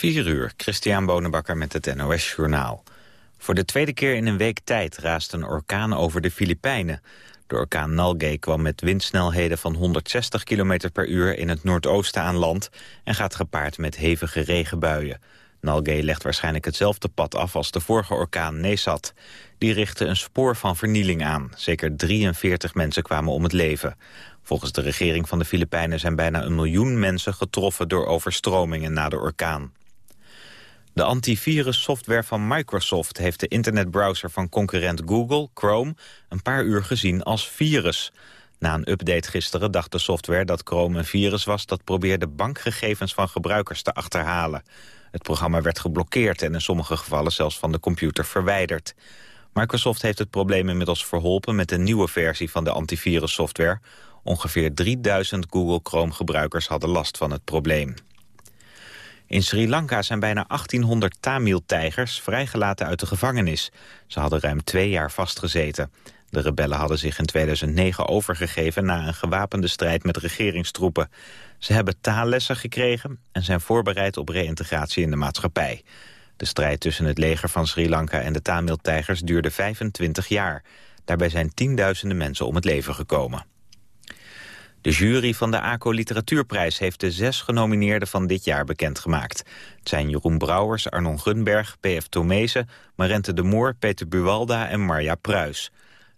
4 uur, Christian Bonenbakker met het NOS Journaal. Voor de tweede keer in een week tijd raast een orkaan over de Filipijnen. De orkaan Nalgae kwam met windsnelheden van 160 km per uur in het noordoosten aan land... en gaat gepaard met hevige regenbuien. Nalgae legt waarschijnlijk hetzelfde pad af als de vorige orkaan Nesat. Die richtte een spoor van vernieling aan. Zeker 43 mensen kwamen om het leven. Volgens de regering van de Filipijnen zijn bijna een miljoen mensen getroffen door overstromingen na de orkaan. De antivirussoftware van Microsoft heeft de internetbrowser van concurrent Google, Chrome, een paar uur gezien als virus. Na een update gisteren dacht de software dat Chrome een virus was dat probeerde bankgegevens van gebruikers te achterhalen. Het programma werd geblokkeerd en in sommige gevallen zelfs van de computer verwijderd. Microsoft heeft het probleem inmiddels verholpen met een nieuwe versie van de antivirussoftware. Ongeveer 3000 Google Chrome-gebruikers hadden last van het probleem. In Sri Lanka zijn bijna 1800 Tamil-tijgers vrijgelaten uit de gevangenis. Ze hadden ruim twee jaar vastgezeten. De rebellen hadden zich in 2009 overgegeven na een gewapende strijd met regeringstroepen. Ze hebben taallessen gekregen en zijn voorbereid op reïntegratie in de maatschappij. De strijd tussen het leger van Sri Lanka en de Tamil-tijgers duurde 25 jaar. Daarbij zijn tienduizenden mensen om het leven gekomen. De jury van de ACO Literatuurprijs heeft de zes genomineerden van dit jaar bekendgemaakt. Het zijn Jeroen Brouwers, Arnon Gunberg, P.F. Tomezen, Marente de Moor, Peter Buwalda en Marja Pruis.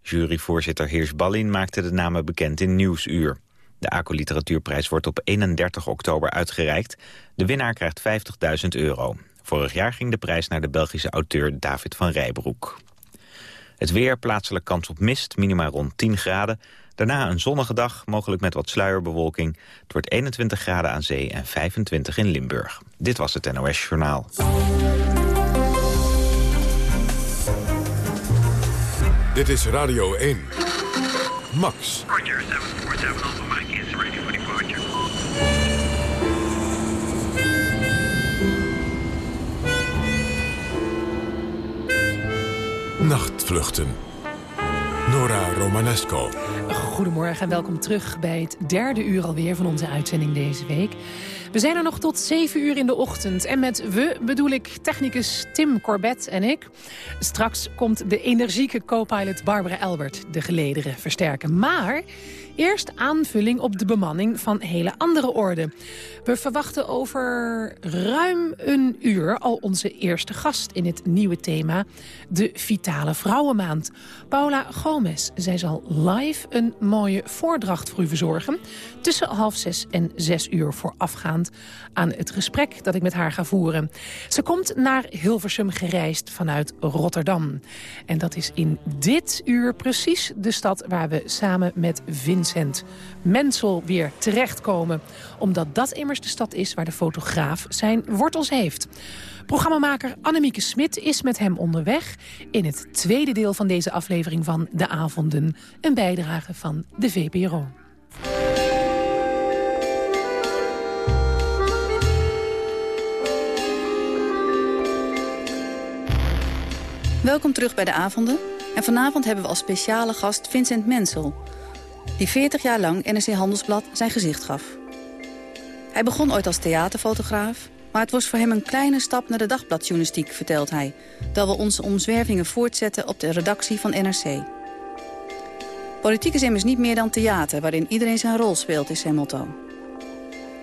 Juryvoorzitter Heers Ballin maakte de namen bekend in Nieuwsuur. De ACO Literatuurprijs wordt op 31 oktober uitgereikt. De winnaar krijgt 50.000 euro. Vorig jaar ging de prijs naar de Belgische auteur David van Rijbroek. Het weer, plaatselijk kans op mist, minima rond 10 graden. Daarna een zonnige dag, mogelijk met wat sluierbewolking. Het wordt 21 graden aan zee en 25 in Limburg. Dit was het NOS Journaal. Dit is Radio 1. Max. Roger, 747 Nachtvluchten. Nora Romanesco. Goedemorgen en welkom terug bij het derde uur alweer van onze uitzending deze week. We zijn er nog tot 7 uur in de ochtend. En met we bedoel ik technicus Tim Corbett en ik. Straks komt de energieke co-pilot Barbara Elbert de gelederen versterken. Maar Eerst aanvulling op de bemanning van hele andere orde. We verwachten over ruim een uur al onze eerste gast in het nieuwe thema... de Vitale Vrouwenmaand. Paula Gomez. Zij zal live een mooie voordracht voor u verzorgen... tussen half zes en zes uur voorafgaand aan het gesprek dat ik met haar ga voeren. Ze komt naar Hilversum gereisd vanuit Rotterdam. En dat is in dit uur precies de stad waar we samen met Vincent Vincent Mensel weer terechtkomen. Omdat dat immers de stad is waar de fotograaf zijn wortels heeft. Programmamaker Annemieke Smit is met hem onderweg... in het tweede deel van deze aflevering van De Avonden. Een bijdrage van de VPRO. Welkom terug bij De Avonden. En vanavond hebben we als speciale gast Vincent Mensel die 40 jaar lang NRC Handelsblad zijn gezicht gaf. Hij begon ooit als theaterfotograaf, maar het was voor hem een kleine stap naar de dagbladjournalistiek, vertelt hij, dat we onze omzwervingen voortzetten op de redactie van NRC. Politiek is immers niet meer dan theater, waarin iedereen zijn rol speelt, is zijn motto.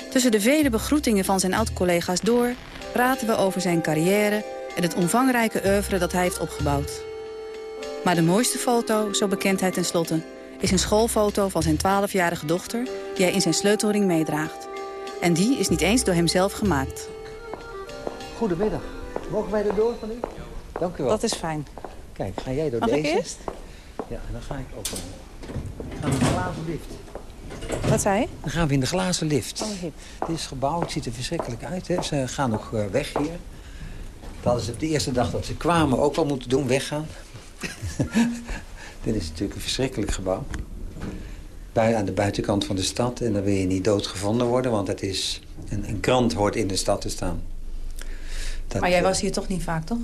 Tussen de vele begroetingen van zijn oud-collega's door... praten we over zijn carrière en het omvangrijke oeuvre dat hij heeft opgebouwd. Maar de mooiste foto, zo bekent hij tenslotte is een schoolfoto van zijn 12-jarige dochter... die hij in zijn sleutelring meedraagt. En die is niet eens door hemzelf gemaakt. Goedemiddag. Mogen wij erdoor van u? Dank u wel. Dat is fijn. Kijk, ga jij door Mag deze? ik eerst? Ja, en dan ga ik ook wel. Dan gaan we in de glazen lift. Wat zei je? Dan gaan we in de glazen lift. Oh, hip. Dit is gebouw, het ziet er verschrikkelijk uit. Hè. Ze gaan nog eh, weg hier. Dat hadden ze op de eerste dag dat ze kwamen ook wel moeten doen, weggaan. Dit is natuurlijk een verschrikkelijk gebouw. Bui aan de buitenkant van de stad. En dan wil je niet doodgevonden worden, want het is... Een, een krant hoort in de stad te staan. Dat, Maar jij eh, was hier toch niet vaak, toch?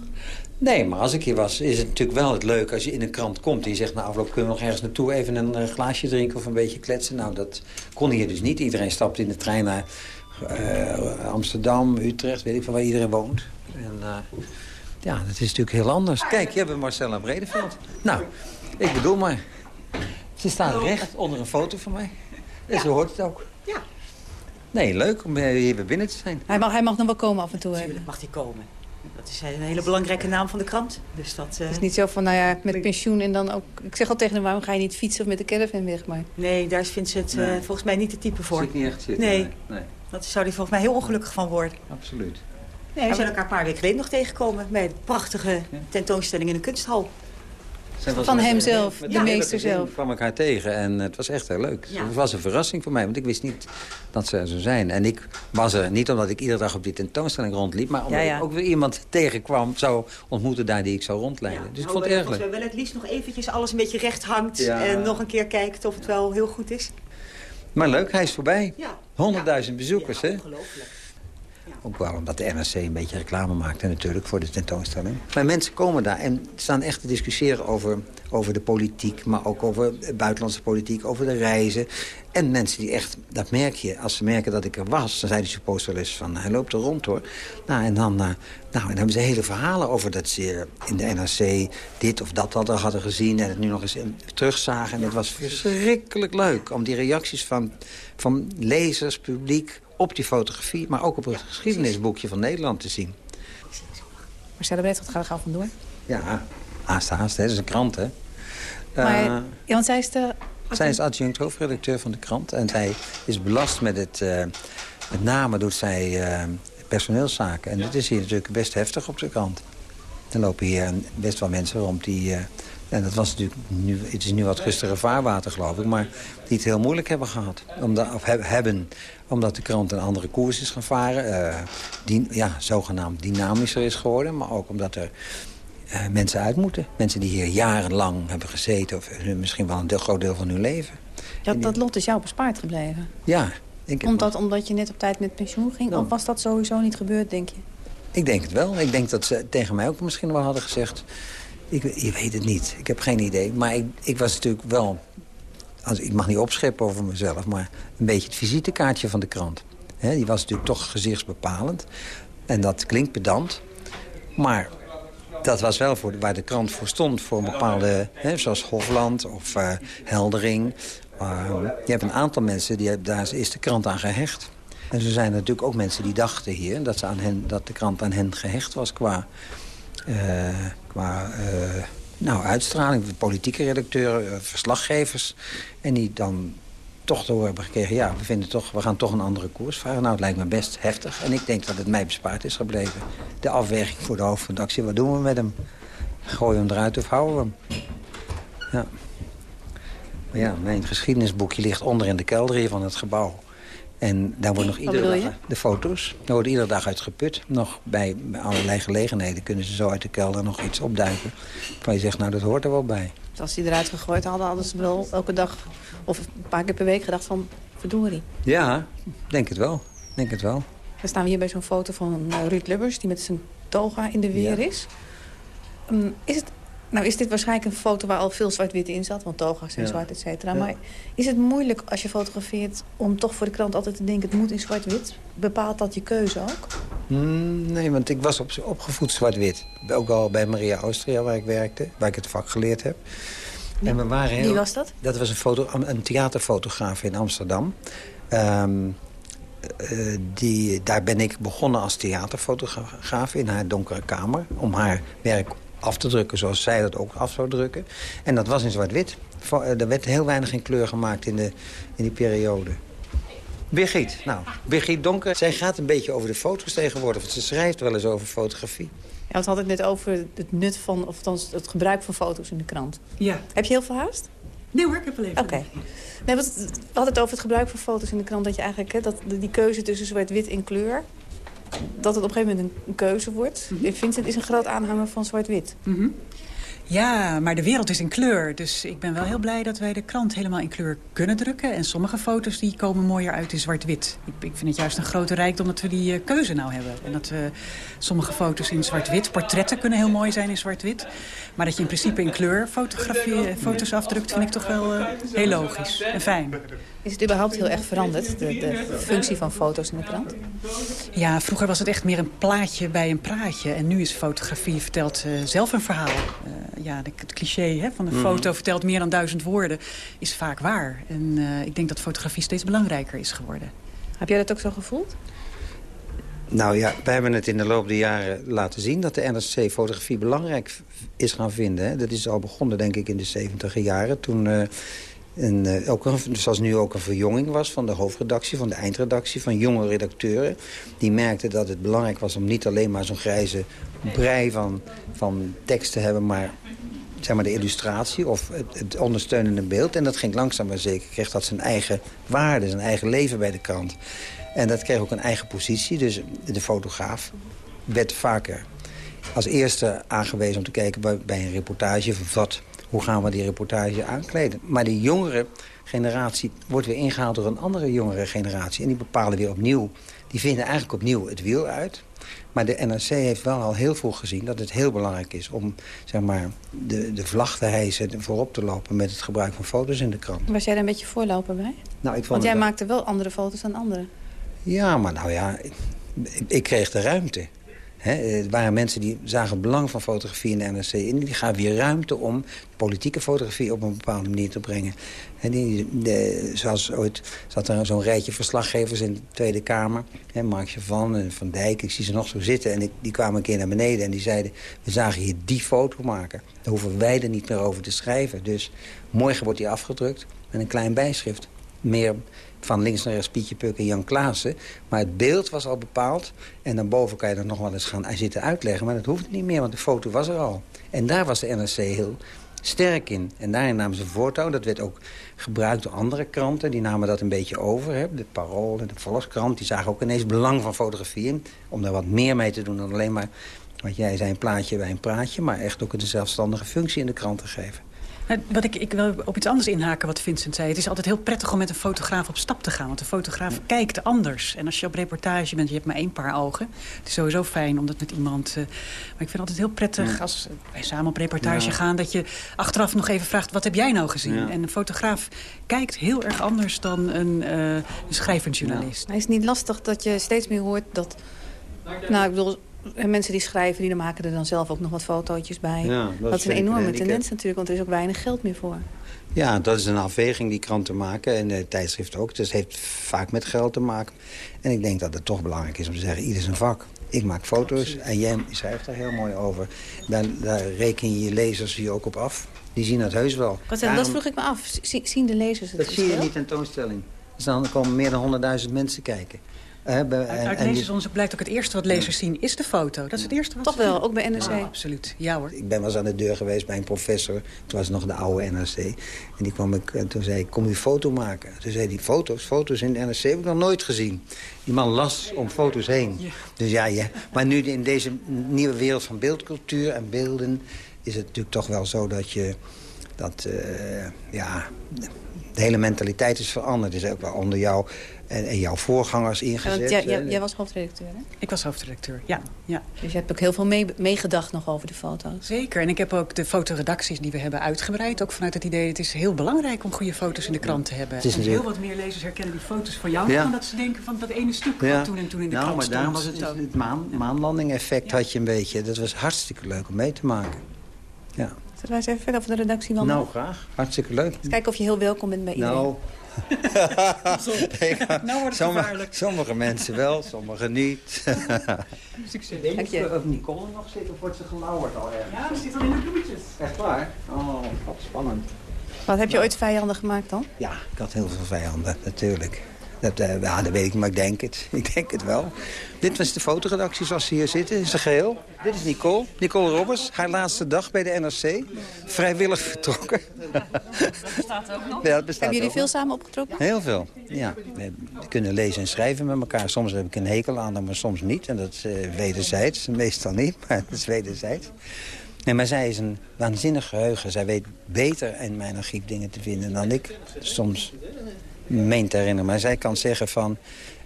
Nee, maar als ik hier was, is het natuurlijk wel het leuk als je in een krant komt... en je zegt, na afloop kunnen we nog ergens naartoe even een eh, glaasje drinken of een beetje kletsen. Nou, dat kon hier dus niet. Iedereen stapte in de trein naar eh, Amsterdam, Utrecht, weet ik van waar iedereen woont. En ja, dat is natuurlijk heel anders. Kijk, je hebt Marcella Bredeveld. Nou, ik bedoel maar. Ze staat recht onder een foto van mij. En zo hoort het ook. Ja. Nee, leuk om eh, hier weer binnen te zijn. Hij mag, hij mag nog wel komen af en toe. Natuurlijk mag hij komen. Dat is een hele belangrijke naam van de krant. Dus dat... eh, Het is niet zo van, nou ja, met pensioen en dan ook... Ik zeg al tegen hem, waarom ga je niet fietsen of met de caravan weg? Maar Nee, daar Vincent eh, Nee. volgens mij niet de type voor. Zit niet echt zitten. Nee. Nee, nee, Dat zou hij volgens mij heel ongelukkig van worden. absoluut. Nee, we zijn elkaar een paar weken geleden nog tegengekomen... bij een prachtige tentoonstelling in een kunsthal. Van met- hem zelf, met de hele meester zelf. kwam ik haar tegen en het was echt heel leuk. Ja. Het was een verrassing voor mij, want ik wist niet dat ze er zou zijn. En ik was er niet omdat ik iedere dag op die tentoonstelling rondliep... maar omdat Ja, ja. ik ook weer iemand tegenkwam, zou ontmoeten daar die ik zou rondleiden. dus ik Nou, vond het eh, erg Als leuk. we wel het liefst nog eventjes alles een beetje recht hangt... Ja. en nog een keer kijkt of het wel heel goed is. Maar leuk, hij is voorbij. Ja. 100.000 bezoekers, Ja, hè? ongelooflijk. Ook wel omdat de NRC een beetje reclame maakte natuurlijk voor de tentoonstelling. Maar mensen komen daar en staan echt te discussiëren over, over de politiek... maar ook over buitenlandse politiek, over de reizen. En mensen die echt, dat merk je, als ze merken dat ik er was... dan zei die supposter wel eens van, hij loopt er rond hoor. Nou, en dan, eh, nou, en dan hebben ze hele verhalen over dat ze in de NRC... dit of dat hadden, hadden gezien en het nu nog eens terugzagen. En het was verschrikkelijk leuk om die reacties van, van lezers, publiek op die fotografie... maar ook op het geschiedenisboekje van Nederland te zien. Marcella Brett, wat gaat er gauw vandoor? Ja, haast haast, hè. dat is een krant, hè. Maar, Eh, ja, want zij is de... zij is adjunct hoofdredacteur van de krant. En zij is belast met het... eh, met name doet zij eh, personeelszaken. En dat is hier natuurlijk best heftig op de krant. Er lopen hier best wel mensen rond die... eh, en dat was natuurlijk nu, het is nu wat rustigere vaarwater, geloof ik. Maar die het heel moeilijk hebben gehad. Omdat, of heb- hebben, omdat de krant een andere koers is gaan varen. eh, die, ja, zogenaamd dynamischer is geworden. Maar ook omdat er eh, mensen uit moeten. Mensen die hier jarenlang hebben gezeten. Of misschien wel een deel, groot deel van hun leven. Dat, dat lot is jou bespaard gebleven. Ja, ik, heb- Omdat, omdat je net op tijd met pensioen ging? Ja. Of was dat sowieso niet gebeurd, denk je? ik denk het wel. Ik denk dat ze tegen mij ook misschien wel hadden gezegd... Ik, je weet het niet. Ik heb geen idee. Maar ik, ik was natuurlijk wel... Als, ik mag niet opscheppen over mezelf... maar een beetje het visitekaartje van de krant. Die was natuurlijk toch gezichtsbepalend. En dat klinkt pedant. Maar dat was wel voor, waar de krant voor stond. Voor een bepaalde, zoals Hofland of eh, Heldering. Uh, je hebt een aantal mensen, die, daar is de krant aan gehecht. En zo zijn natuurlijk ook mensen die dachten hier... dat, ze aan hen, dat de krant aan hen gehecht was qua, eh, qua eh, nou, uitstraling. Politieke redacteuren, eh, verslaggevers. En die dan toch te horen hebben gekregen... ja, we, vinden toch, we gaan toch een andere koers varen. Nou, het lijkt me best heftig. En ik denk dat het mij bespaard is gebleven. De afweging voor de hoofdredactie, wat doen we met hem? Gooien we hem eruit of houden we hem? Ja. Maar ja, mijn geschiedenisboekje ligt onder in de kelder hier van het gebouw. En daar wordt nog iedere dag... De foto's. Daar wordt iedere dag uit geput. Nog bij, allerlei gelegenheden kunnen ze zo uit de kelder nog iets opduiken. Waar je zegt, nou, dat hoort er wel bij. Dus als die eruit gegooid hadden, hadden ze wel elke dag... of een paar keer per week gedacht van, verdorie. Ja, denk het wel. Denk het wel. Dan staan we hier bij zo'n foto van eh, Ruud Lubbers... die met zijn toga in de weer Ja. is. Ehm, is, het, nou, is dit waarschijnlijk een foto waar al veel zwart-wit in zat? Want toga's zijn Ja. zwart, et cetera. Ja. Maar is het moeilijk als je fotografeert... om toch voor de krant altijd te denken... het moet in zwart-wit? Bepaalt dat je keuze ook? Hmm, nee, want ik was op, opgevoed zwart-wit. Ook al bij Maria Austria, waar ik werkte. Waar ik het vak geleerd heb. En we waren heel... Wie was dat? Dat was een, foto, een theaterfotograaf in Amsterdam. Ehm, eh, die, daar ben ik begonnen als theaterfotograaf in haar donkere kamer. Om haar werk af te drukken zoals zij dat ook af zou drukken. En dat was in zwart-wit. Eh, Er werd heel weinig in kleur gemaakt in, de, in die periode. Birgit, nou, Birgit Donker. Zij gaat een beetje over de foto's tegenwoordig. Want ze schrijft wel eens over fotografie. Ja, we hadden het net over het nut van... of althans het gebruik van foto's in de krant. Ja. Heb je heel veel haast? Nee hoor, ik heb wel even. Oké. Nee, want we hadden het over het gebruik van foto's in de krant. Dat je eigenlijk, hè, dat die keuze tussen zwart-wit en kleur... dat het op een gegeven moment een, keuze wordt. Vincent is een groot aanhanger van zwart-wit. Ja, maar de wereld is in kleur. Dus ik ben wel heel blij dat wij de krant helemaal in kleur kunnen drukken. En sommige foto's die komen mooier uit in zwart-wit. Ik, ik vind het juist een grote rijkdom dat we die uh, keuze nou hebben. En dat we sommige foto's in zwart-wit... Portretten kunnen heel mooi zijn in zwart-wit. Maar dat je in principe in kleur fotografie, eh, foto's afdrukt... vind ik toch wel uh, heel logisch en fijn. Is het überhaupt heel erg veranderd, de, de, functie van foto's in de krant? Ja, vroeger was het echt meer een plaatje bij een praatje. En nu is fotografie vertelt uh, zelf een verhaal. Uh, ja, de, het cliché hè, van een mm. foto vertelt meer dan duizend woorden is vaak waar. En uh, ik denk dat fotografie steeds belangrijker is geworden. Heb jij dat ook zo gevoeld? Nou ja, wij hebben het in de loop der jaren laten zien... dat de NRC fotografie belangrijk is gaan vinden. Hè. Dat is al begonnen, denk ik, in de 70 jaren. Toen uh, en, uh, ook een, zoals nu ook een verjonging was van de hoofdredactie, van de eindredactie... van jonge redacteuren. Die merkten dat het belangrijk was om niet alleen maar zo'n grijze brei van, van tekst te hebben... maar zeg maar, de illustratie of het, ondersteunende beeld. En dat ging langzaam maar zeker. Kreeg dat zijn eigen waarde, zijn eigen leven bij de krant. En dat kreeg ook een eigen positie. Dus de fotograaf werd vaker als eerste aangewezen om te kijken bij, bij een reportage... wat hoe gaan we die reportage aankleden. Maar die jongere generatie wordt weer ingehaald door een andere jongere generatie. En die bepalen weer opnieuw, die vinden eigenlijk opnieuw het wiel uit. Maar de NRC heeft wel al heel vroeg gezien dat het heel belangrijk is... om zeg maar, de, de vlag te hijsen en voorop te lopen met het gebruik van foto's in de krant. Was jij daar een beetje voorloper bij? Nou, ik vond Want jij maakte wel andere foto's dan anderen. Ja, maar nou ja, ik, ik kreeg de ruimte. Het waren mensen die zagen het belang van fotografie in de NRC in. Die gaven weer ruimte om politieke fotografie op een bepaalde manier te brengen. En die, de, zoals ooit zat er zo'n rijtje verslaggevers in de Tweede Kamer. Hè, Mark van en Van Dijk, ik zie ze nog zo zitten. En ik, die kwamen een keer naar beneden en die zeiden... we zagen hier die foto maken. Daar hoeven wij er niet meer over te schrijven. Dus morgen wordt die afgedrukt met een klein bijschrift. Meer van links naar rechts Pietje Puk en Jan Klaassen. Maar het beeld was al bepaald. En dan boven kan je er nog wel eens gaan zitten uitleggen. Maar dat hoeft niet meer, want de foto was er al. En daar was de NRC heel sterk in. En daarin namen ze voortouw. Dat werd ook gebruikt door andere kranten. Die namen dat een beetje over. Hè. De Parool en de Volkskrant. Die zagen ook ineens belang van fotografie. Om daar wat meer mee te doen dan alleen maar... wat jij zei, een plaatje bij een praatje. Maar echt ook een zelfstandige functie in de krant te geven. Nou, wat ik, ik wil op iets anders inhaken wat Vincent zei. Het is altijd heel prettig om met een fotograaf op stap te gaan. Want de fotograaf kijkt anders. En als je op reportage bent, je hebt maar één paar ogen. Het is sowieso fijn om dat met iemand... Uh, maar ik vind het altijd heel prettig als wij samen op reportage ja. gaan... dat je achteraf nog even vraagt, wat heb jij nou gezien? Ja. En een fotograaf kijkt heel erg anders dan een, uh, een schrijvend journalist. Maar is het niet lastig dat je steeds meer hoort dat... Nou, ik bedoel, en mensen die schrijven, die maken er dan zelf ook nog wat fotootjes bij. Ja, dat, dat is een enorme tendens natuurlijk, want er is ook weinig geld meer voor. Ja, dat is een afweging die kranten maken en de tijdschrift ook. Dus het heeft vaak met geld te maken. En ik denk dat het toch belangrijk is om te zeggen, ieder zijn vak. Ik maak foto's en jij schrijft daar heel mooi over. Daar, daar reken je je lezers hier ook op af. Die zien het heus wel. Wat, Daarom, dat vroeg ik me af. Zien de lezers het Dat zie je niet in tentoonstelling. Dus dan komen meer dan 100.000 mensen kijken. Uit uit lezersonderzoek blijkt ook het eerste wat lezers zien is de foto. Dat is het eerste wat Toch wel, ook bij NRC? Ja, absoluut. Ja hoor. Ik ben wel eens aan de deur geweest bij een professor. Toen was nog de oude NRC. En die kwam ik, toen zei ik, kom u foto maken? Toen zei hij, foto's? Foto's in de NRC heb ik nog nooit gezien. Die man las om foto's heen. Ja. Dus ja, ja. Maar nu in deze nieuwe wereld van beeldcultuur en beelden... is het natuurlijk toch wel zo dat je... Dat, uh, ja, de hele mentaliteit is veranderd. is ook wel onder jou en, en jouw voorgangers ingezet. Ja, jij, jij was hoofdredacteur, hè? Ik was hoofdredacteur, ja. ja. Dus je hebt ook heel veel meegedacht mee nog over de foto's? Zeker. En ik heb ook de fotoredacties die we hebben uitgebreid. Ook vanuit het idee, het is heel belangrijk om goede foto's in de krant te hebben. Het is en heel wat meer lezers herkennen die foto's van jou... Ja. dat ze denken van dat ene stuk ja. wat toen en toen in de nou, krant stond. Nou, maar daarom was het, het maan, maanlanding effect had je een beetje. Dat was hartstikke leuk om mee te maken. Ja. Zullen wij eens even verder over de redactie wandelen? Nou, graag. Hartstikke leuk. Eens kijken of je heel welkom bent bij iedereen. Nou, nou wordt het sommige, sommige mensen wel, sommige niet. Succes. Denk je of Nicole nog zit of wordt ze gelauwerd al ergens? Ja, ze zit al in de bloemetjes. Echt waar? Oh, wat spannend. Wat heb je ooit vijanden gemaakt dan? Ja, ik had heel veel vijanden, natuurlijk. Dat, uh, ja, dat weet ik, maar ik denk het. Ik denk het wel. Dit was de fotoredactie zoals ze hier zitten, in zijn geheel. Dit is Nicole, Nicole Robbers. Haar laatste dag bij de NRC. Vrijwillig vertrokken. Dat bestaat ook nog. Ja, bestaat Hebben jullie veel samen opgetrokken? Heel veel, ja. We kunnen lezen en schrijven met elkaar. Soms heb ik een hekel aan maar soms niet. En dat is uh, wederzijds. Meestal niet, maar het is wederzijds. Nee, maar zij is een waanzinnig geheugen. Zij weet beter in mijn archief dingen te vinden dan ik soms meen te herinneren. Maar zij kan zeggen van...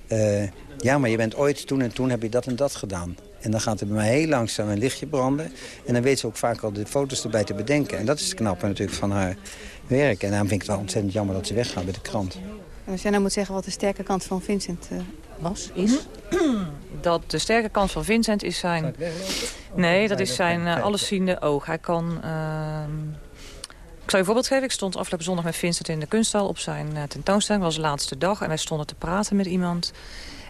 eh, ja, maar je bent ooit toen en toen heb je dat en dat gedaan. En dan gaat er bij mij heel langzaam een lichtje branden. En dan weet ze ook vaak al de foto's erbij te bedenken. En dat is het knappe natuurlijk van haar werk. En daarom vind ik het wel ontzettend jammer dat ze weggaat bij de krant. En als jij nou moet zeggen wat de sterke kant van Vincent eh, was, is... Dat de sterke kant van Vincent is zijn... Nee, dat is zijn eh, allesziende oog. Hij kan... Ik zal je een voorbeeld geven. Ik stond afgelopen zondag met Vincent in de kunsthal op zijn eh, tentoonstelling. Het was de laatste dag en wij stonden te praten met iemand.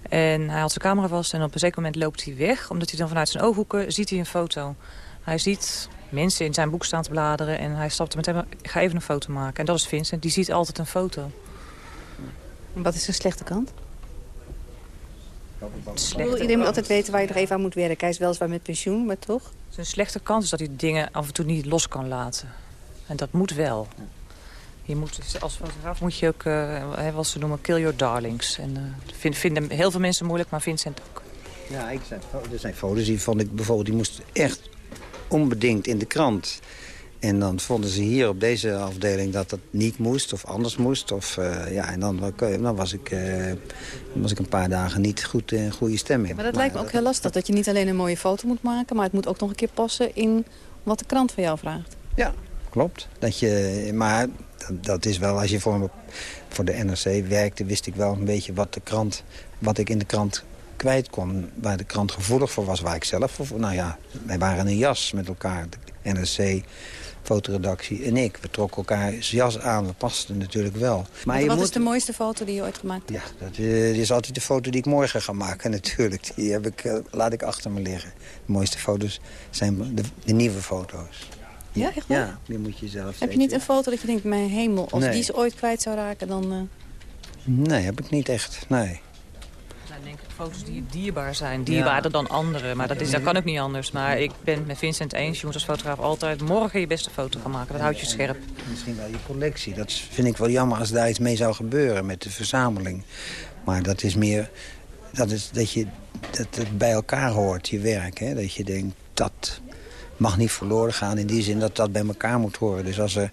En hij had zijn camera vast en op een zeker moment loopt hij weg. Omdat hij dan vanuit zijn ooghoeken ziet hij een foto. Hij ziet mensen in zijn boek staan te bladeren. En hij stapt er meteen, ik ga even een foto maken. En dat is Vincent, die ziet altijd een foto. Wat is zijn slechte kant? Slechte Iedereen moet altijd weten waar je nog even aan moet werken. Hij is weliswaar met pensioen, maar toch? Zijn slechte kant is dat hij dingen af en toe niet los kan laten. En dat moet wel. Je moet, als fotograaf moet je ook, eh, hè, wat ze noemen, kill your darlings. En eh, dat vind, vinden heel veel mensen moeilijk, maar Vincent ook. Ja, ik zei, er zijn foto's die vond ik bijvoorbeeld... die moesten echt onbedingt in de krant. En dan vonden ze hier op deze afdeling dat dat niet moest of anders moest. Of, eh, ja, en dan, dan, was ik, eh, dan was ik een paar dagen niet goed in goede stemming. Maar dat lijkt me ook heel lastig. Dat je niet alleen een mooie foto moet maken... maar het moet ook nog een keer passen in wat de krant van jou vraagt. Ja, klopt. Dat je, maar dat, dat is wel, als je voor, voor de NRC werkte... wist ik wel een beetje wat, de krant, wat ik in de krant kwijt kon. Waar de krant gevoelig voor was, waar ik zelf voor... Nou ja, wij waren een jas met elkaar. De NRC, fotoredactie en ik. We trokken elkaar jas aan. We pasten natuurlijk wel. Maar wat je wat moet... is de mooiste foto die je ooit gemaakt hebt? Ja, dat eh, is altijd de foto die ik morgen ga maken natuurlijk. Die heb ik, eh, laat ik achter me liggen. De mooiste foto's zijn de, de nieuwe foto's. Ja, echt waar? Ja, die moet je zelf Heb je niet een foto dat je denkt, mijn hemel, als Nee. die ze ooit kwijt zou raken, dan... eh, Nee, heb ik niet echt. Nee. Er zijn denk ik foto's die dierbaar zijn. Dierbaarder dan andere. Maar dat, is, dat kan ook niet anders. Maar ik ben het met Vincent eens. Je moet als fotograaf altijd morgen je beste foto gaan maken. Dat houdt je scherp. Misschien wel je collectie. Dat vind ik wel jammer als daar iets mee zou gebeuren met de verzameling. Maar dat is meer dat, is dat je dat het bij elkaar hoort, je werk. Hè? Dat je denkt, dat mag niet verloren gaan in die zin dat dat bij elkaar moet horen. Dus als er,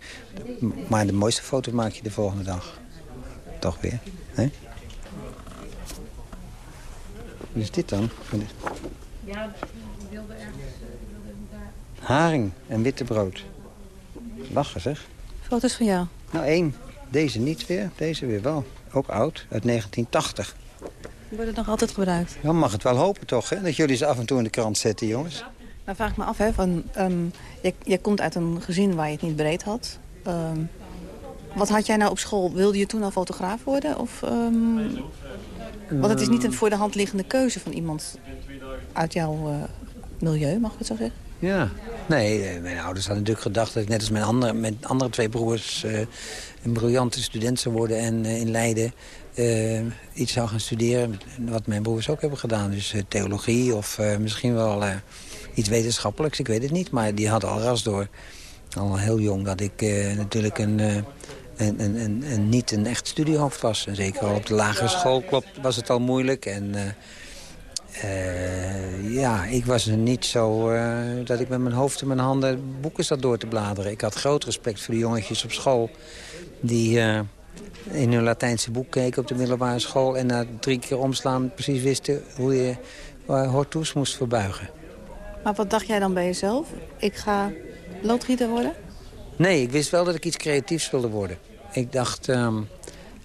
maar de mooiste foto maak je de volgende dag. Toch weer. Hè? Wat is dit dan? Ja, wilde ergens... Haring en witte brood. Lachen zeg. foto's van jou. Nou, één. Deze niet weer, deze weer wel. Ook oud, uit 1980. Wordt het nog altijd gebruikt? Dan mag het wel hopen toch, hè? Dat jullie ze af en toe in de krant zetten, jongens. Nou vraag ik me af, hè, van, ehm, je, je komt uit een gezin waar je het niet breed had. Ehm, wat had jij nou op school? Wilde je toen al fotograaf worden? Of, ehm, want het is niet een voor de hand liggende keuze van iemand uit jouw eh, milieu, mag ik het zo zeggen? Ja. Nee, eh, mijn ouders hadden natuurlijk gedacht dat ik net als mijn andere, mijn andere twee broers... eh, een briljante student zou worden en in Leiden iets zou gaan studeren. Wat mijn broers ook hebben gedaan. Dus theologie of misschien wel iets wetenschappelijks, ik weet het niet. Maar die hadden al ras door, al heel jong, dat ik eh, natuurlijk een... eh, en, en, en, en niet een echt studiehoofd was. En zeker al op de lagere school klopt, was het al moeilijk. En eh, ja, ik was er niet zo dat ik met mijn hoofd in mijn handen boeken zat door te bladeren. Ik had groot respect voor de jongetjes op school... die in hun Latijnse boek keken op de middelbare school... en na drie keer omslaan precies wisten hoe je hortoes moest verbuigen. Maar wat dacht jij dan bij jezelf? Ik ga loodgieter worden? Nee, ik wist wel dat ik iets creatiefs wilde worden. Ik dacht ehm,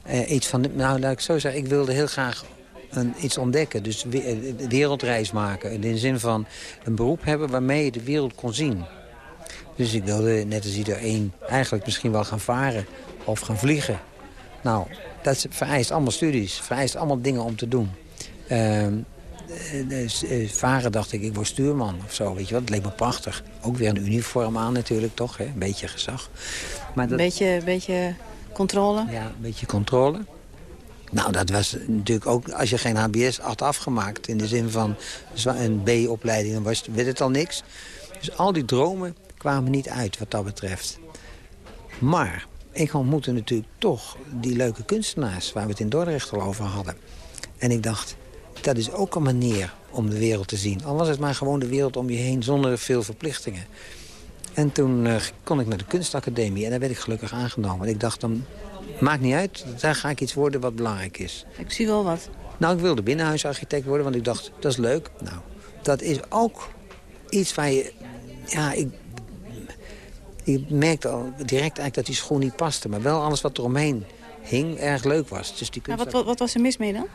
eh, iets van... Nou, laat ik zo zeggen, ik wilde heel graag een, iets ontdekken. Dus we- eh, wereldreis maken. In de zin van een beroep hebben waarmee je de wereld kon zien. Dus ik wilde, net als iedereen, eigenlijk misschien wel gaan varen of gaan vliegen. Nou, dat is- vereist allemaal studies, vereist allemaal dingen om te doen. Ehm, varen dacht ik, ik word stuurman of zo, weet je wat? Dat leek me prachtig. Ook weer een uniform aan natuurlijk, toch? Hè? Een beetje gezag. Maar dat, Beetje, beetje controle? ja, een beetje controle. Nou, dat was natuurlijk ook, als je geen HBS had afgemaakt... in de zin van een B-opleiding, dan was, het- werd het al niks. Dus al die dromen kwamen niet uit wat dat betreft. Maar ik ontmoette natuurlijk toch die leuke kunstenaars... waar we het in Dordrecht al over hadden. En ik dacht, dat is ook een manier om de wereld te zien. Al was het maar gewoon de wereld om je heen zonder veel verplichtingen. En toen eh, kon ik naar de kunstacademie en daar werd ik gelukkig aangenomen. En ik dacht, dan maakt niet uit, daar ga ik iets worden wat belangrijk is. Ik zie wel wat. Nou, ik wilde binnenhuisarchitect worden, want ik dacht, dat is leuk. Nou, dat is ook iets waar je... Ja, ik, ik merkte al direct eigenlijk dat die schoen niet paste. Maar wel alles wat eromheen hing erg leuk was. Dus die Maar kunst... wat, wat, wat was er mis mee dan?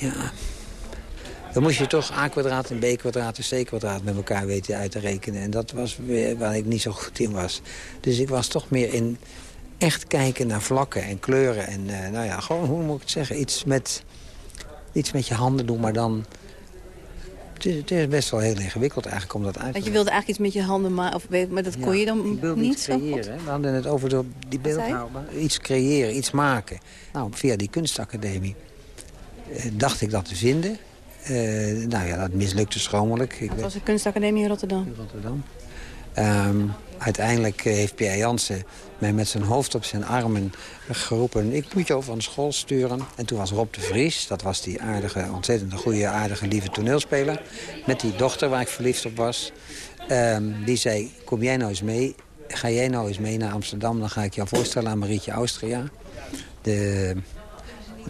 Ja, dan moest je toch a kwadraat en b kwadraat en c kwadraat met elkaar weten uit te rekenen. En dat was weer waar ik niet zo goed in was. Dus ik was toch meer in echt kijken naar vlakken en kleuren. En eh, nou ja, gewoon, hoe moet ik het zeggen, iets met, iets met je handen doen, maar dan... Het is, het is best wel heel ingewikkeld eigenlijk om dat uit te Want je wilde eigenlijk iets met je handen maken, maar dat kon je dan niet iets zo goed. creëren. We hadden het over de, die beeldhouwer. Iets creëren, iets maken. Nou, via die kunstacademie eh, dacht ik dat te vinden. Eh, nou ja, dat mislukte schromelijk. Ik Dat was de kunstacademie in Rotterdam. in Rotterdam. Ehm, uiteindelijk eh, heeft Pierre Jansen mij met zijn hoofd op zijn armen geroepen... ik moet jou van school sturen. En toen was Rob de Vries, dat was die aardige, ontzettend goede, aardige, lieve toneelspeler... met die dochter waar ik verliefd op was. Ehm, die zei, kom jij nou eens mee, ga jij nou eens mee naar Amsterdam... dan ga ik jou voorstellen aan Marietje Austria, de,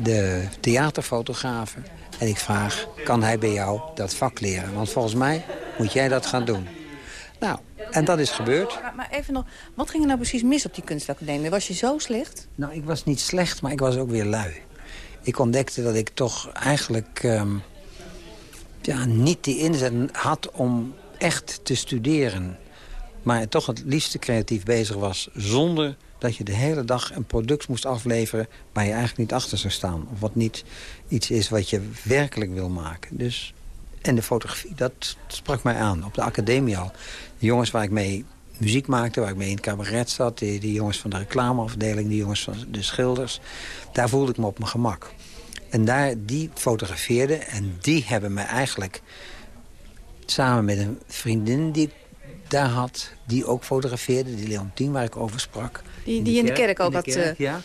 de theaterfotografe. En ik vraag, kan hij bij jou dat vak leren? Want volgens mij moet jij dat gaan doen. Nou, en dat is gebeurd. Maar, maar even nog, wat ging er nou precies mis op die kunstacademie? Was je zo slecht? Nou, ik was niet slecht, maar ik was ook weer lui. Ik ontdekte dat ik toch eigenlijk ehm, ja, niet die inzet had om echt te studeren. Maar toch het liefste creatief bezig was zonder dat je de hele dag een product moest afleveren... waar je eigenlijk niet achter zou staan. Of wat niet iets is wat je werkelijk wil maken. Dus, en de fotografie, dat sprak mij aan. Op de academie al. De jongens waar ik mee muziek maakte, waar ik mee in het cabaret zat... die, jongens van de reclameafdeling, die jongens van de schilders... daar voelde ik me op mijn gemak. En daar, die fotografeerden en die hebben mij eigenlijk... samen met een vriendin die daar had, die ook fotografeerde... die Leontien, waar ik over sprak. Die, die in de kerk ook had... kerk, eh, ja.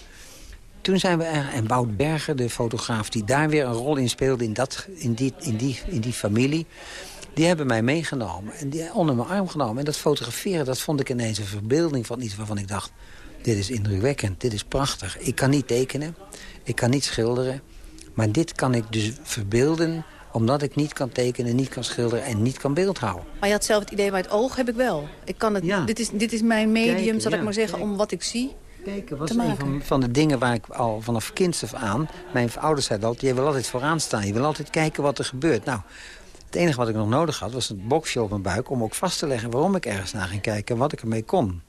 Toen zijn we er, en Wout Berger, de fotograaf... die daar weer een rol in speelde in, dat, in, die, in, die, in die familie... die hebben mij meegenomen en die onder mijn arm genomen. En dat fotograferen, dat vond ik ineens een verbeelding van iets waarvan ik dacht... dit is indrukwekkend, dit is prachtig. Ik kan niet tekenen, ik kan niet schilderen... maar dit kan ik dus verbeelden omdat ik niet kan tekenen, niet kan schilderen en niet kan beeldhouden. Maar je had zelf het idee, maar het oog heb ik wel. Ik kan het, Ja. dit, is, dit is mijn medium, Kijken, zal ik ja, maar zeggen, om wat ik zie. Kijken was te een maken. van, van de dingen waar ik al vanaf kinds af aan... Mijn ouders zeiden altijd, je wil altijd vooraan staan. Je wil altijd kijken wat er gebeurt. Nou, het enige wat ik nog nodig had was een boxje op mijn buik... om ook vast te leggen waarom ik ergens naar ging kijken en wat ik ermee kon.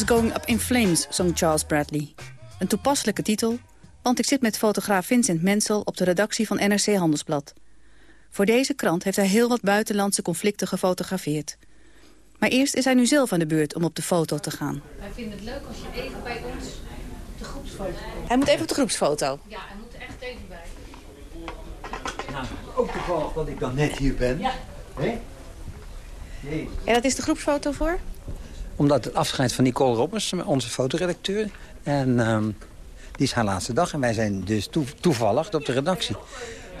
Is Going Up in Flames, zong Charles Bradley. Een toepasselijke titel, want ik zit met fotograaf Vincent Mensel... op de redactie van NRC Handelsblad. Voor deze krant heeft hij heel wat buitenlandse conflicten gefotografeerd. Maar eerst is hij nu zelf aan de beurt om op de foto te gaan. Wij vinden het leuk als je even bij ons de groepsfoto komt. Hij moet even op de groepsfoto. Ja, hij moet er echt even bij. Nou, ook toevallig dat ik dan net hier ben. Ja. Hé? En dat is de groepsfoto voor? Omdat het afscheid van Nicole Robbers, onze fotoredacteur. En ehm, die is haar laatste dag. En wij zijn dus toe- toevallig op de redactie.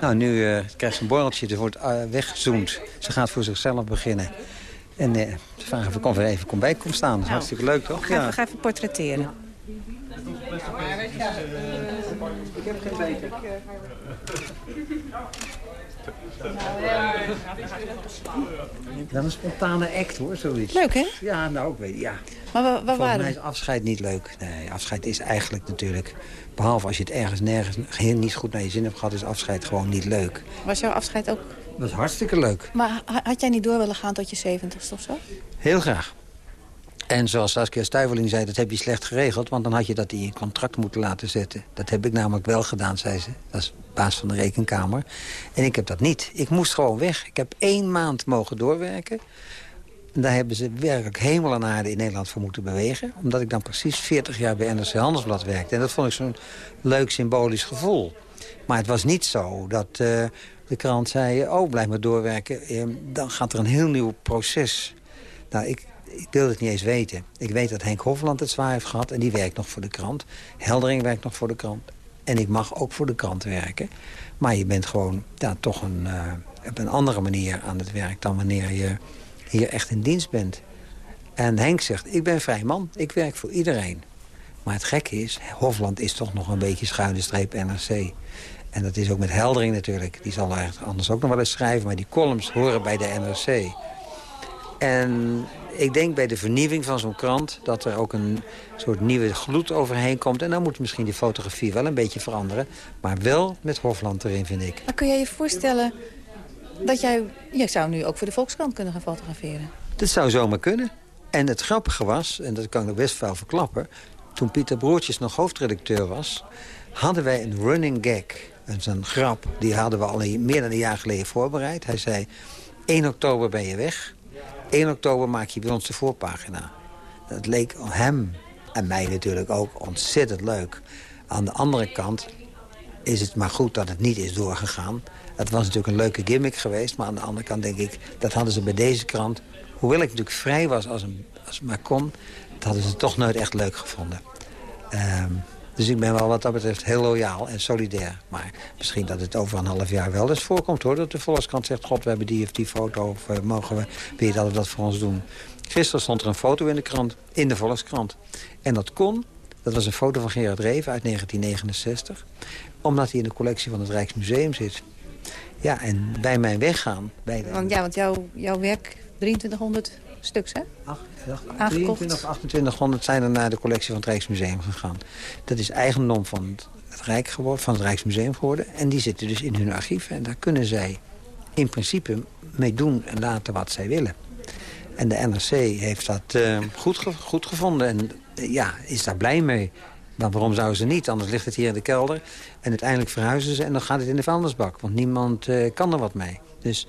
Nou, nu eh, krijgt ze een borreltje, er wordt uh, weggezoomd. Ze gaat voor zichzelf beginnen. En eh, ze vragen of ik even, even kom bij kom staan. Dat is hartstikke leuk, toch? Ga even, ga even portretteren. Ik heb geen beter. Dan een spontane act, hoor, zoiets. Leuk, hè? Ja, nou, ik weet ja. Maar waar, waar waren mij is afscheid niet leuk. Nee, afscheid is eigenlijk natuurlijk... Behalve als je het ergens nergens heel niet goed naar je zin hebt gehad... is afscheid gewoon niet leuk. Was jouw afscheid ook... Dat is hartstikke leuk. Maar ha- had jij niet door willen gaan tot je zeventigste of zo? Heel graag. En zoals Saskia Stuyveling zei, dat heb je slecht geregeld... want dan had je dat in contract moeten laten zetten. Dat heb ik namelijk wel gedaan, zei ze. Dat is baas van de rekenkamer. En ik heb dat niet. Ik moest gewoon weg. Ik heb één maand mogen doorwerken. En daar hebben ze werkelijk hemel en aarde in Nederland voor moeten bewegen. Omdat ik dan precies 40 jaar bij NRC Handelsblad werkte. En dat vond ik zo'n leuk symbolisch gevoel. Maar het was niet zo dat eh, de krant zei... oh, blijf maar doorwerken. Eh, dan gaat er een heel nieuw proces. Nou, ik, ik wil het niet eens weten. Ik weet dat Henk Hofland het zwaar heeft gehad en die werkt nog voor de krant. Heldering werkt nog voor de krant. En ik mag ook voor de krant werken. Maar je bent gewoon ja, toch een, eh, op een andere manier aan het werk... dan wanneer je hier echt in dienst bent. En Henk zegt, ik ben vrij man, ik werk voor iedereen. Maar het gekke is, Hofland is toch nog een beetje schuine streep NRC. En dat is ook met Heldering natuurlijk. Die zal eigenlijk anders ook nog wel eens schrijven. Maar die columns horen bij de NRC. En ik denk bij de vernieuwing van zo'n krant... dat er ook een soort nieuwe gloed overheen komt. En dan moet misschien die fotografie wel een beetje veranderen. Maar wel met Hofland erin, vind ik. Maar kun jij je voorstellen dat jij... Je zou nu ook voor de Volkskrant kunnen gaan fotograferen. Dat zou zomaar kunnen. En het grappige was, en dat kan ik nog best wel verklappen... toen Pieter Broertjes nog hoofdredacteur was... hadden wij een running gag, een zo'n grap... die hadden we al een- meer dan een jaar geleden voorbereid. Hij zei, 1 oktober ben je weg. 1 oktober maak je bij ons de voorpagina. Dat leek hem en mij natuurlijk ook ontzettend leuk. Aan de andere kant is het maar goed dat het niet is doorgegaan. Het was natuurlijk een leuke gimmick geweest. Maar aan de andere kant denk ik, dat hadden ze bij deze krant... hoewel ik natuurlijk vrij was als, een, als het maar kon... dat hadden ze toch nooit echt leuk gevonden. Ehm, dus ik ben wel wat dat betreft heel loyaal en solidair. Maar misschien dat het over een half jaar wel eens voorkomt hoor. Dat de Volkskrant zegt, god we hebben die of die foto. Of eh, mogen we, je dat we dat voor ons doen? Gisteren stond er een foto in de krant, in de Volkskrant. En dat kon, dat was een foto van Gerard Reven uit 1969. Omdat hij in de collectie van het Rijksmuseum zit. Ja, en bij mijn weggaan... Bij de, Want, ja, want jouw, jouw werk, 2300 stuks, hè? Ach, dacht, Aangekocht. 23 of 2800 zijn er naar de collectie van het Rijksmuseum gegaan. Dat is eigendom van het, Rijk geworden, van het Rijksmuseum geworden. En die zitten dus in hun archieven. En daar kunnen zij in principe mee doen en laten wat zij willen. En de NRC heeft dat eh, goed, ge- goed gevonden. En eh, ja, is daar blij mee. Want waarom zouden ze niet? Anders ligt het hier in de kelder. En uiteindelijk verhuizen ze en dan gaat het in de vuilnisbak. Want niemand eh, kan er wat mee. Dus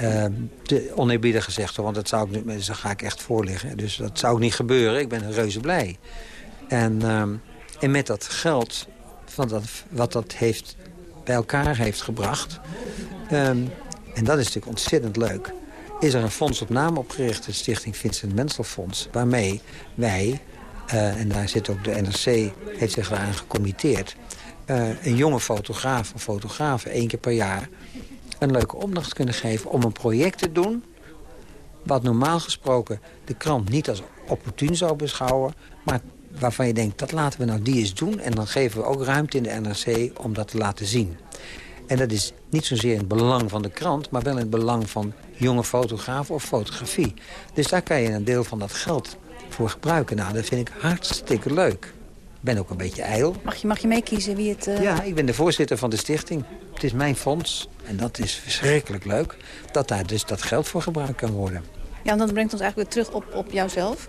uh, de oneerbiedig gezegd, want dat zou ik, daar ga ik echt voor liggen. Dus dat zou ook niet gebeuren. Ik ben reuze blij. En, ehm, en met dat geld, van wat dat heeft, bij elkaar heeft gebracht... ehm, en dat is natuurlijk ontzettend leuk... is er een fonds op naam opgericht, het Stichting Vincent Mensel Fonds... waarmee wij, eh, en daar zit ook de NRC, heeft zich eraan gecommitteerd... eh, een jonge fotograaf of fotografen één keer per jaar een leuke opdracht kunnen geven om een project te doen... wat normaal gesproken de krant niet als opportun zou beschouwen... maar waarvan je denkt, dat laten we nou die eens doen... en dan geven we ook ruimte in de NRC om dat te laten zien. En dat is niet zozeer in het belang van de krant... maar wel in het belang van jonge fotografen of fotografie. Dus daar kan je een deel van dat geld voor gebruiken. Nou, dat vind ik hartstikke leuk. Ik ben ook een beetje ijl. Mag je, mag je meekiezen wie het... eh, Ja, ik ben de voorzitter van de stichting. Het is mijn fonds. En dat is verschrikkelijk leuk. Dat daar dus dat geld voor gebruikt kan worden. Ja, want dat brengt ons eigenlijk weer terug op, op jouzelf.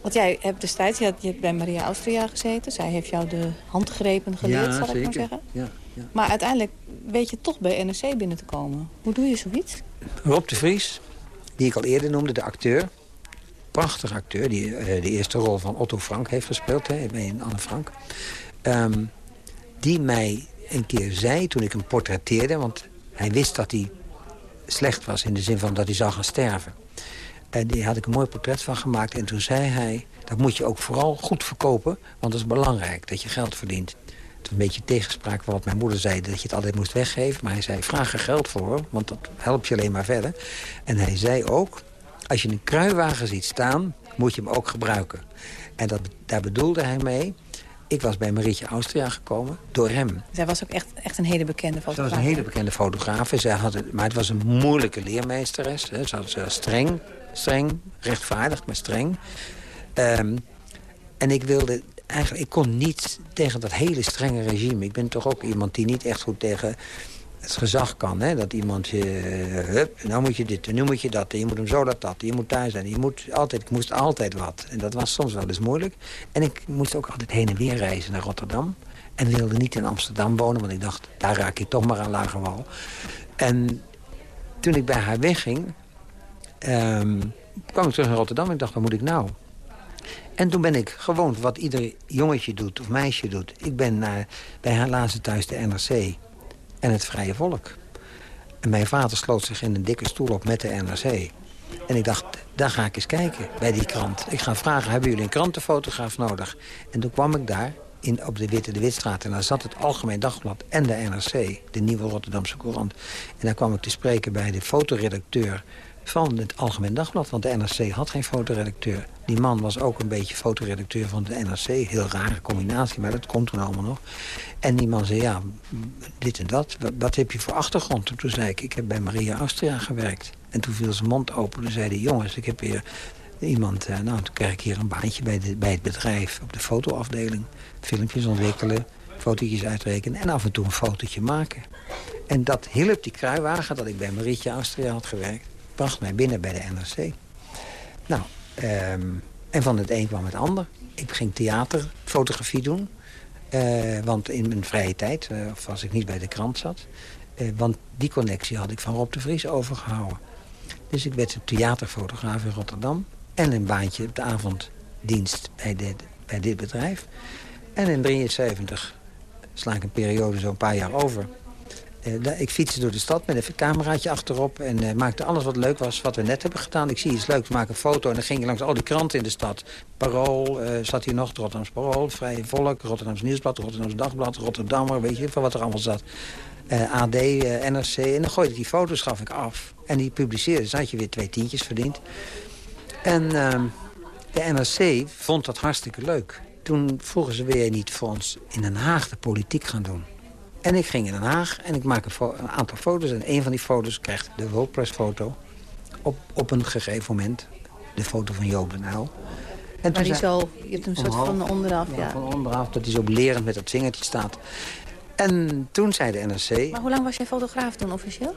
Want jij hebt destijds, je hebt, bij Maria Austria gezeten. Zij heeft jou de handgrepen geleerd, zal ik maar zeggen. Ja, ja. Maar uiteindelijk weet je toch bij NRC binnen te komen. Hoe doe je zoiets? Rob de Vries, die ik al eerder noemde, de acteur. Prachtig acteur, die eh, de eerste rol van Otto Frank heeft gespeeld. Hè, in Anne Frank. Ehm, die mij een keer zei, toen ik hem portretteerde... want hij wist dat hij slecht was in de zin van dat hij zou gaan sterven. En die had ik een mooi portret van gemaakt. En toen zei hij, dat moet je ook vooral goed verkopen... want dat is belangrijk, dat je geld verdient. Het was een beetje tegenspraak van wat mijn moeder zei... dat je het altijd moest weggeven. Maar hij zei, vraag er geld voor, want dat helpt je alleen maar verder. En hij zei ook, als je een kruiwagen ziet staan... moet je hem ook gebruiken. En dat, daar bedoelde hij mee... Ik was bij Marietje Austria gekomen door hem. Zij was ook echt, echt een hele bekende Ze fotograaf. was een hele bekende fotograaf. Zij had het, maar het was een moeilijke leermeesteres. Hè. Ze, had, ze was streng, streng, rechtvaardig, maar streng. Ehm, en ik wilde eigenlijk, ik kon niet tegen dat hele strenge regime. Ik ben toch ook iemand die niet echt goed tegen het gezag kan. Hè? Dat iemand je, eh, hup, nou moet je dit, nu moet je dat. Je moet hem zo dat dat. Je moet thuis zijn. Je moet altijd, ik moest altijd wat. En dat was soms wel eens moeilijk. En ik moest ook altijd heen en weer reizen naar Rotterdam. En wilde niet in Amsterdam wonen, want ik dacht, daar raak ik toch maar aan lage wal. En toen ik bij haar wegging, ehm, kwam ik terug naar Rotterdam ik dacht, wat moet ik nou? En toen ben ik gewoon wat ieder jongetje doet of meisje doet. Ik ben naar, bij haar laatste thuis de NRC en het Vrije Volk. En mijn vader sloot zich in een dikke stoel op met de NRC. En ik dacht, daar ga ik eens kijken bij die krant. Ik ga vragen, hebben jullie een krantenfotograaf nodig? En toen kwam ik daar in, op de Witte de Witstraat. En daar zat het Algemeen Dagblad en de NRC, de Nieuwe Rotterdamse Courant. En daar kwam ik te spreken bij de fotoredacteur van het Algemeen Dagblad. Want de NRC had geen fotoredacteur. Die man was ook een beetje fotoredacteur van de NRC. Heel rare combinatie, maar dat komt toen allemaal nog. En die man zei, ja, dit en dat. Wat, heb je voor achtergrond? En toen zei ik, ik heb bij Maria Austria gewerkt. En toen viel zijn mond open. Toen zei hij, jongens, ik heb hier iemand... eh, nou, toen kreeg ik hier een baantje bij, de, bij het bedrijf op de fotoafdeling. Filmpjes ontwikkelen, fotootjes uitrekenen... en af en toe een fotootje maken. En dat hielp die kruiwagen dat ik bij Marietje Austria had gewerkt... bracht mij binnen bij de NRC. Nou, ehm, en van het een kwam het ander. Ik ging theaterfotografie doen. Eh, want in mijn vrije tijd, eh, of als ik niet bij de krant zat... eh, want die connectie had ik van Rob de Vries overgehouden. Dus ik werd theaterfotograaf in Rotterdam. En een baantje op de avonddienst bij dit, bij dit bedrijf. En in 73 sla ik een periode zo'n paar jaar over. Eh, ik fietste door de stad met een cameraatje achterop... en eh, maakte alles wat leuk was wat we net hebben gedaan. Ik zie iets leuks, maak een foto en dan ging je langs al die kranten in de stad. Parool, eh, zat hier nog, Rotterdams Parool, Vrije Volk... Rotterdams Nieuwsblad, Rotterdams Dagblad, Rotterdammer... weet je van wat er allemaal zat. AD, NRC, en dan gooide ik die foto's gaf ik af. En die publiceerde, dus had je weer twee tientjes verdiend. En ehm, de NRC vond dat hartstikke leuk. Toen vroegen ze, jij niet voor ons in Den Haag de politiek gaan doen? En ik ging in Den Haag en ik maak een, een aantal foto's. En een van die foto's krijgt de World Press foto. Op, op een gegeven moment de foto van Joop den Uyl. En Maar die zo, je hebt een soort van onderaf, ja, ja. van onderaf, dat hij zo belerend met dat vingertje staat. En toen zei de NRC, Maar hoe lang was jij fotograaf toen officieel?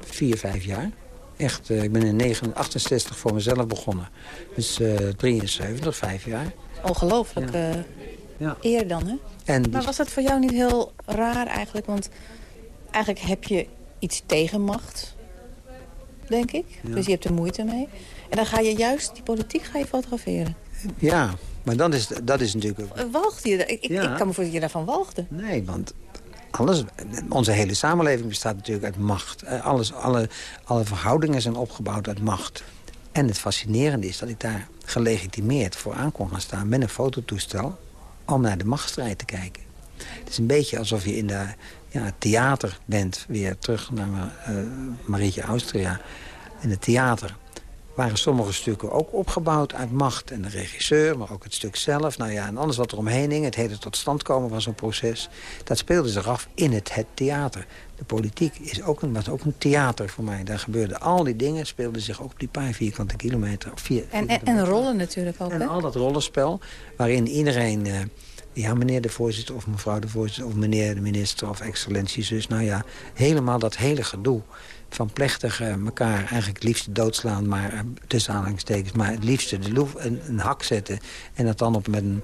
vier, vijf jaar. Echt, eh, ik ben in 1968 voor mezelf begonnen. Dus eh 73, vijf jaar. Ongelooflijk eh, Ja. eer dan, hè? En die- Maar was dat voor jou niet heel raar eigenlijk? Want eigenlijk heb je iets tegen macht, denk ik. Ja. Dus je hebt er moeite mee. En dan ga je juist die politiek ga je fotograferen. Ja, maar dat is, dat is natuurlijk... Eh, Walgde je? Ik, Ja. ik kan me voorstellen dat je daarvan walgde. Nee, want alles, onze hele samenleving bestaat natuurlijk uit macht. Eh, Alles, alle, alle verhoudingen zijn opgebouwd uit macht. En het fascinerende is dat ik daar gelegitimeerd voor aan kon gaan staan... met een fototoestel om naar de machtsstrijd te kijken. Het is een beetje alsof je in de ja, theater bent. Weer terug naar eh Marietje Austria. In het theater waren sommige stukken ook opgebouwd uit macht. En de regisseur, maar ook het stuk zelf. Nou ja, en alles wat er omheen hing, het hele tot stand komen van zo'n proces... dat speelde zich af in het, het theater. De politiek is ook een, was ook een theater voor mij. Daar gebeurden al die dingen, speelden zich ook op die paar vierkante kilometer. Of vier, En, en, en rollen natuurlijk ook, en hè? al dat rollenspel, waarin iedereen... eh, ja, meneer de voorzitter of mevrouw de voorzitter... of meneer de minister of excellentie zus. Nou ja, helemaal dat hele gedoe van plechtig eh, elkaar eigenlijk het liefste doodslaan... maar eh, tussen aanhalingstekens, maar het liefste een, een hak zetten... en dat dan op, met een,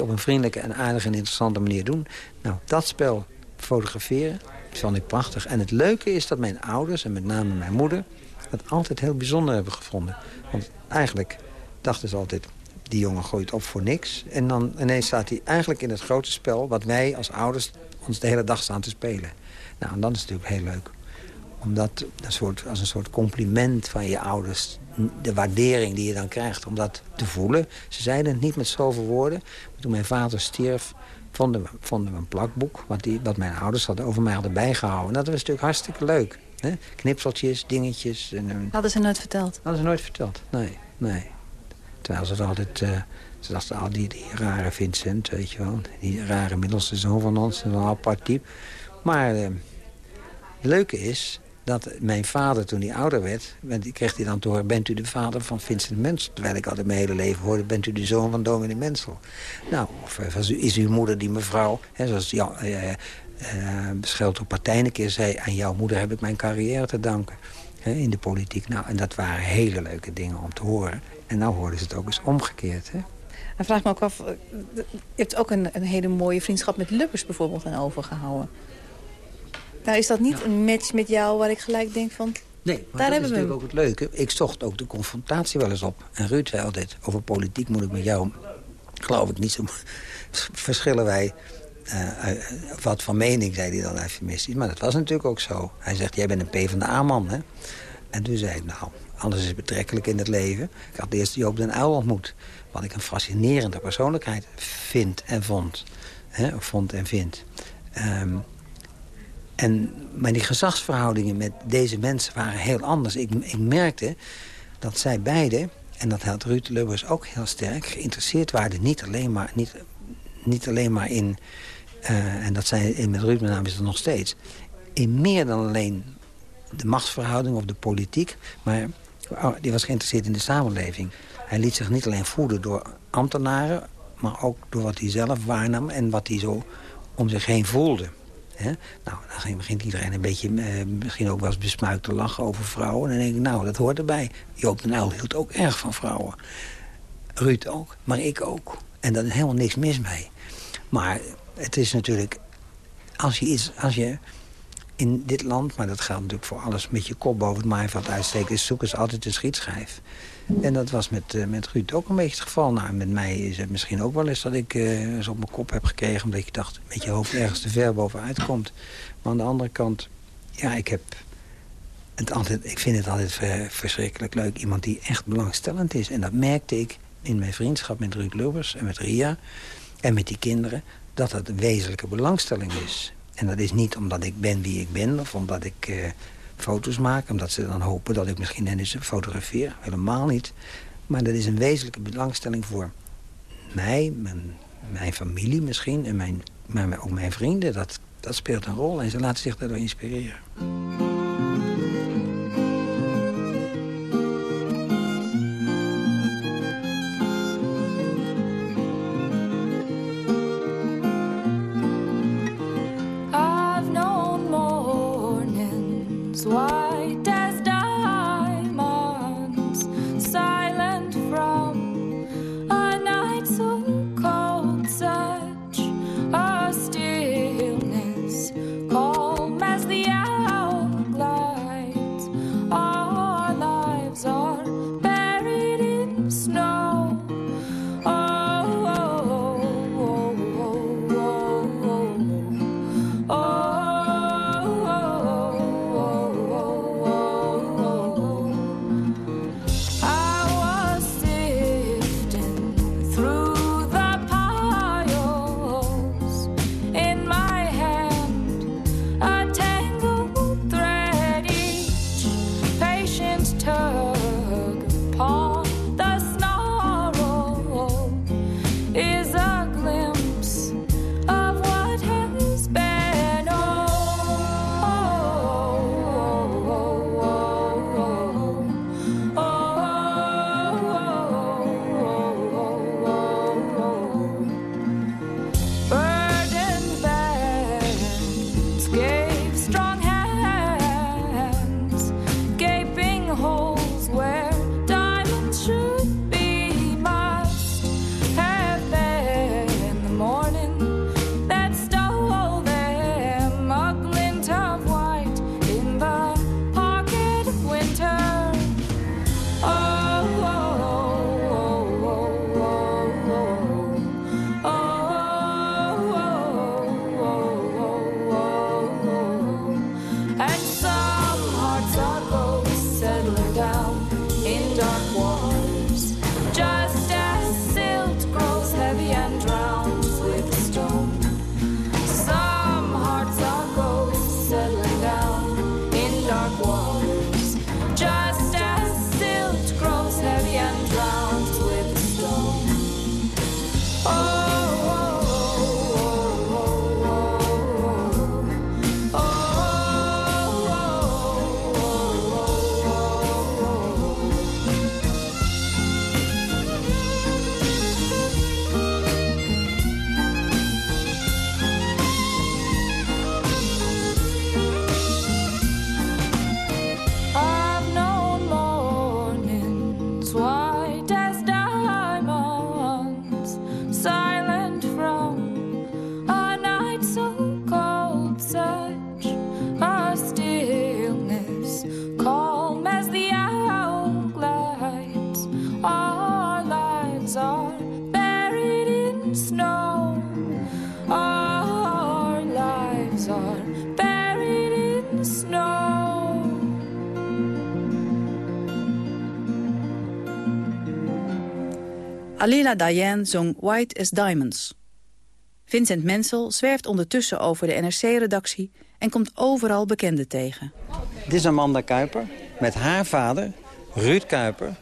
op een vriendelijke en aardige en interessante manier doen. Nou, dat spel fotograferen vond ik prachtig. En het leuke is dat mijn ouders, en met name mijn moeder... dat altijd heel bijzonder hebben gevonden. Want eigenlijk dachten ze altijd... die jongen gooit op voor niks. En dan ineens staat hij eigenlijk in het grote spel... wat wij als ouders ons de hele dag staan te spelen. Nou, en dan is natuurlijk heel leuk. Om dat een soort, als een soort compliment van je ouders... de waardering die je dan krijgt, om dat te voelen. Ze zeiden het niet met zoveel woorden. Maar toen mijn vader stierf, vonden we, vonden we een plakboek... Wat, die, wat mijn ouders hadden over mij hadden bijgehouden. En dat was natuurlijk hartstikke leuk. Hè? Knipseltjes, dingetjes. En, eh, Hadden ze nooit verteld? Hadden ze nooit verteld, nee, nee. Terwijl ze altijd... eh, ze dachten al, die, die rare Vincent, weet je wel. Die rare middelste zoon van ons, een apart type. Maar eh, het leuke is dat mijn vader, toen hij ouder werd... kreeg hij dan te horen, bent u de vader van Vincent Mensel? Terwijl ik altijd mijn hele leven hoorde, bent u de zoon van dominee Mensel? Nou, of eh, is uw moeder die mevrouw, hè, zoals Jan, eh, eh, op Partijn een keer zei... aan jouw moeder heb ik mijn carrière te danken hè, in de politiek. Nou, en dat waren hele leuke dingen om te horen. En nou hoorden ze het ook eens omgekeerd, hè? En vraag me ook af, eh, je hebt ook een, een hele mooie vriendschap met Lubbers bijvoorbeeld aan overgehouden. Nou, is dat niet een match met jou waar ik gelijk denk van... Nee, maar Daar dat hebben is natuurlijk ook het leuke. Ik zocht ook de confrontatie wel eens op. En Ruud zei altijd, over politiek moet ik met jou... geloof ik niet zo... verschillen wij... eh, eh, wat van mening, zei hij dan eufemistisch. Maar dat was natuurlijk ook zo. Hij zegt, jij bent een PvdA-man, hè? En toen zei ik, nou, alles is betrekkelijk in het leven. Ik had eerst Joop den Uyl ontmoet. Wat ik een fascinerende persoonlijkheid vind en vond. Hè? Of vond en vind. Ehm, en, maar die gezagsverhoudingen met deze mensen waren heel anders. Ik, ik merkte dat zij beiden, en dat had Ruud Lubbers ook heel sterk... geïnteresseerd waren niet alleen maar, niet, niet alleen maar in... eh, en dat zei met Ruud met name is het nog steeds... in meer dan alleen de machtsverhouding of de politiek... maar oh, die was geïnteresseerd in de samenleving. Hij liet zich niet alleen voeden door ambtenaren... maar ook door wat hij zelf waarnam en wat hij zo om zich heen voelde. Nou, dan begint iedereen een beetje, eh, misschien ook wel eens besmuikt te lachen over vrouwen. En dan denk ik, nou, dat hoort erbij. Joop den Uyl hield ook erg van vrouwen. Ruud ook, maar ik ook. En daar is helemaal niks mis mee. Maar het is natuurlijk, als je, iets, als je in dit land... maar dat geldt natuurlijk voor alles met je kop boven het maaiveld uitsteken... is zoeken ze altijd de schietschijf. En dat was met, eh, met Ruud ook een beetje het geval. Nou, met mij is het misschien ook wel eens dat ik eens op mijn kop heb gekregen... omdat je dacht, met je hoofd ergens te ver bovenuit komt. Maar aan de andere kant, ja, ik heb... Het altijd, ik vind het altijd ver- verschrikkelijk leuk. Iemand die echt belangstellend is. En dat merkte ik in mijn vriendschap met Ruud Lubbers en met Ria... en met die kinderen, dat dat een wezenlijke belangstelling is. En dat is niet omdat ik ben wie ik ben... of omdat ik eh, foto's maak, omdat ze dan hopen dat ik misschien hen eens fotografeer. Helemaal niet. Maar dat is een wezenlijke belangstelling voor mij, mijn, mijn familie misschien... en mijn, maar ook mijn vrienden. Dat, dat speelt een rol en ze laten zich daardoor inspireren. Alila Diane zong White as Diamonds. Vincent Mensel zwerft ondertussen over de NRC-redactie... en komt overal bekenden tegen. Dit is Amanda Kuiper met haar vader, Ruud Kuiper,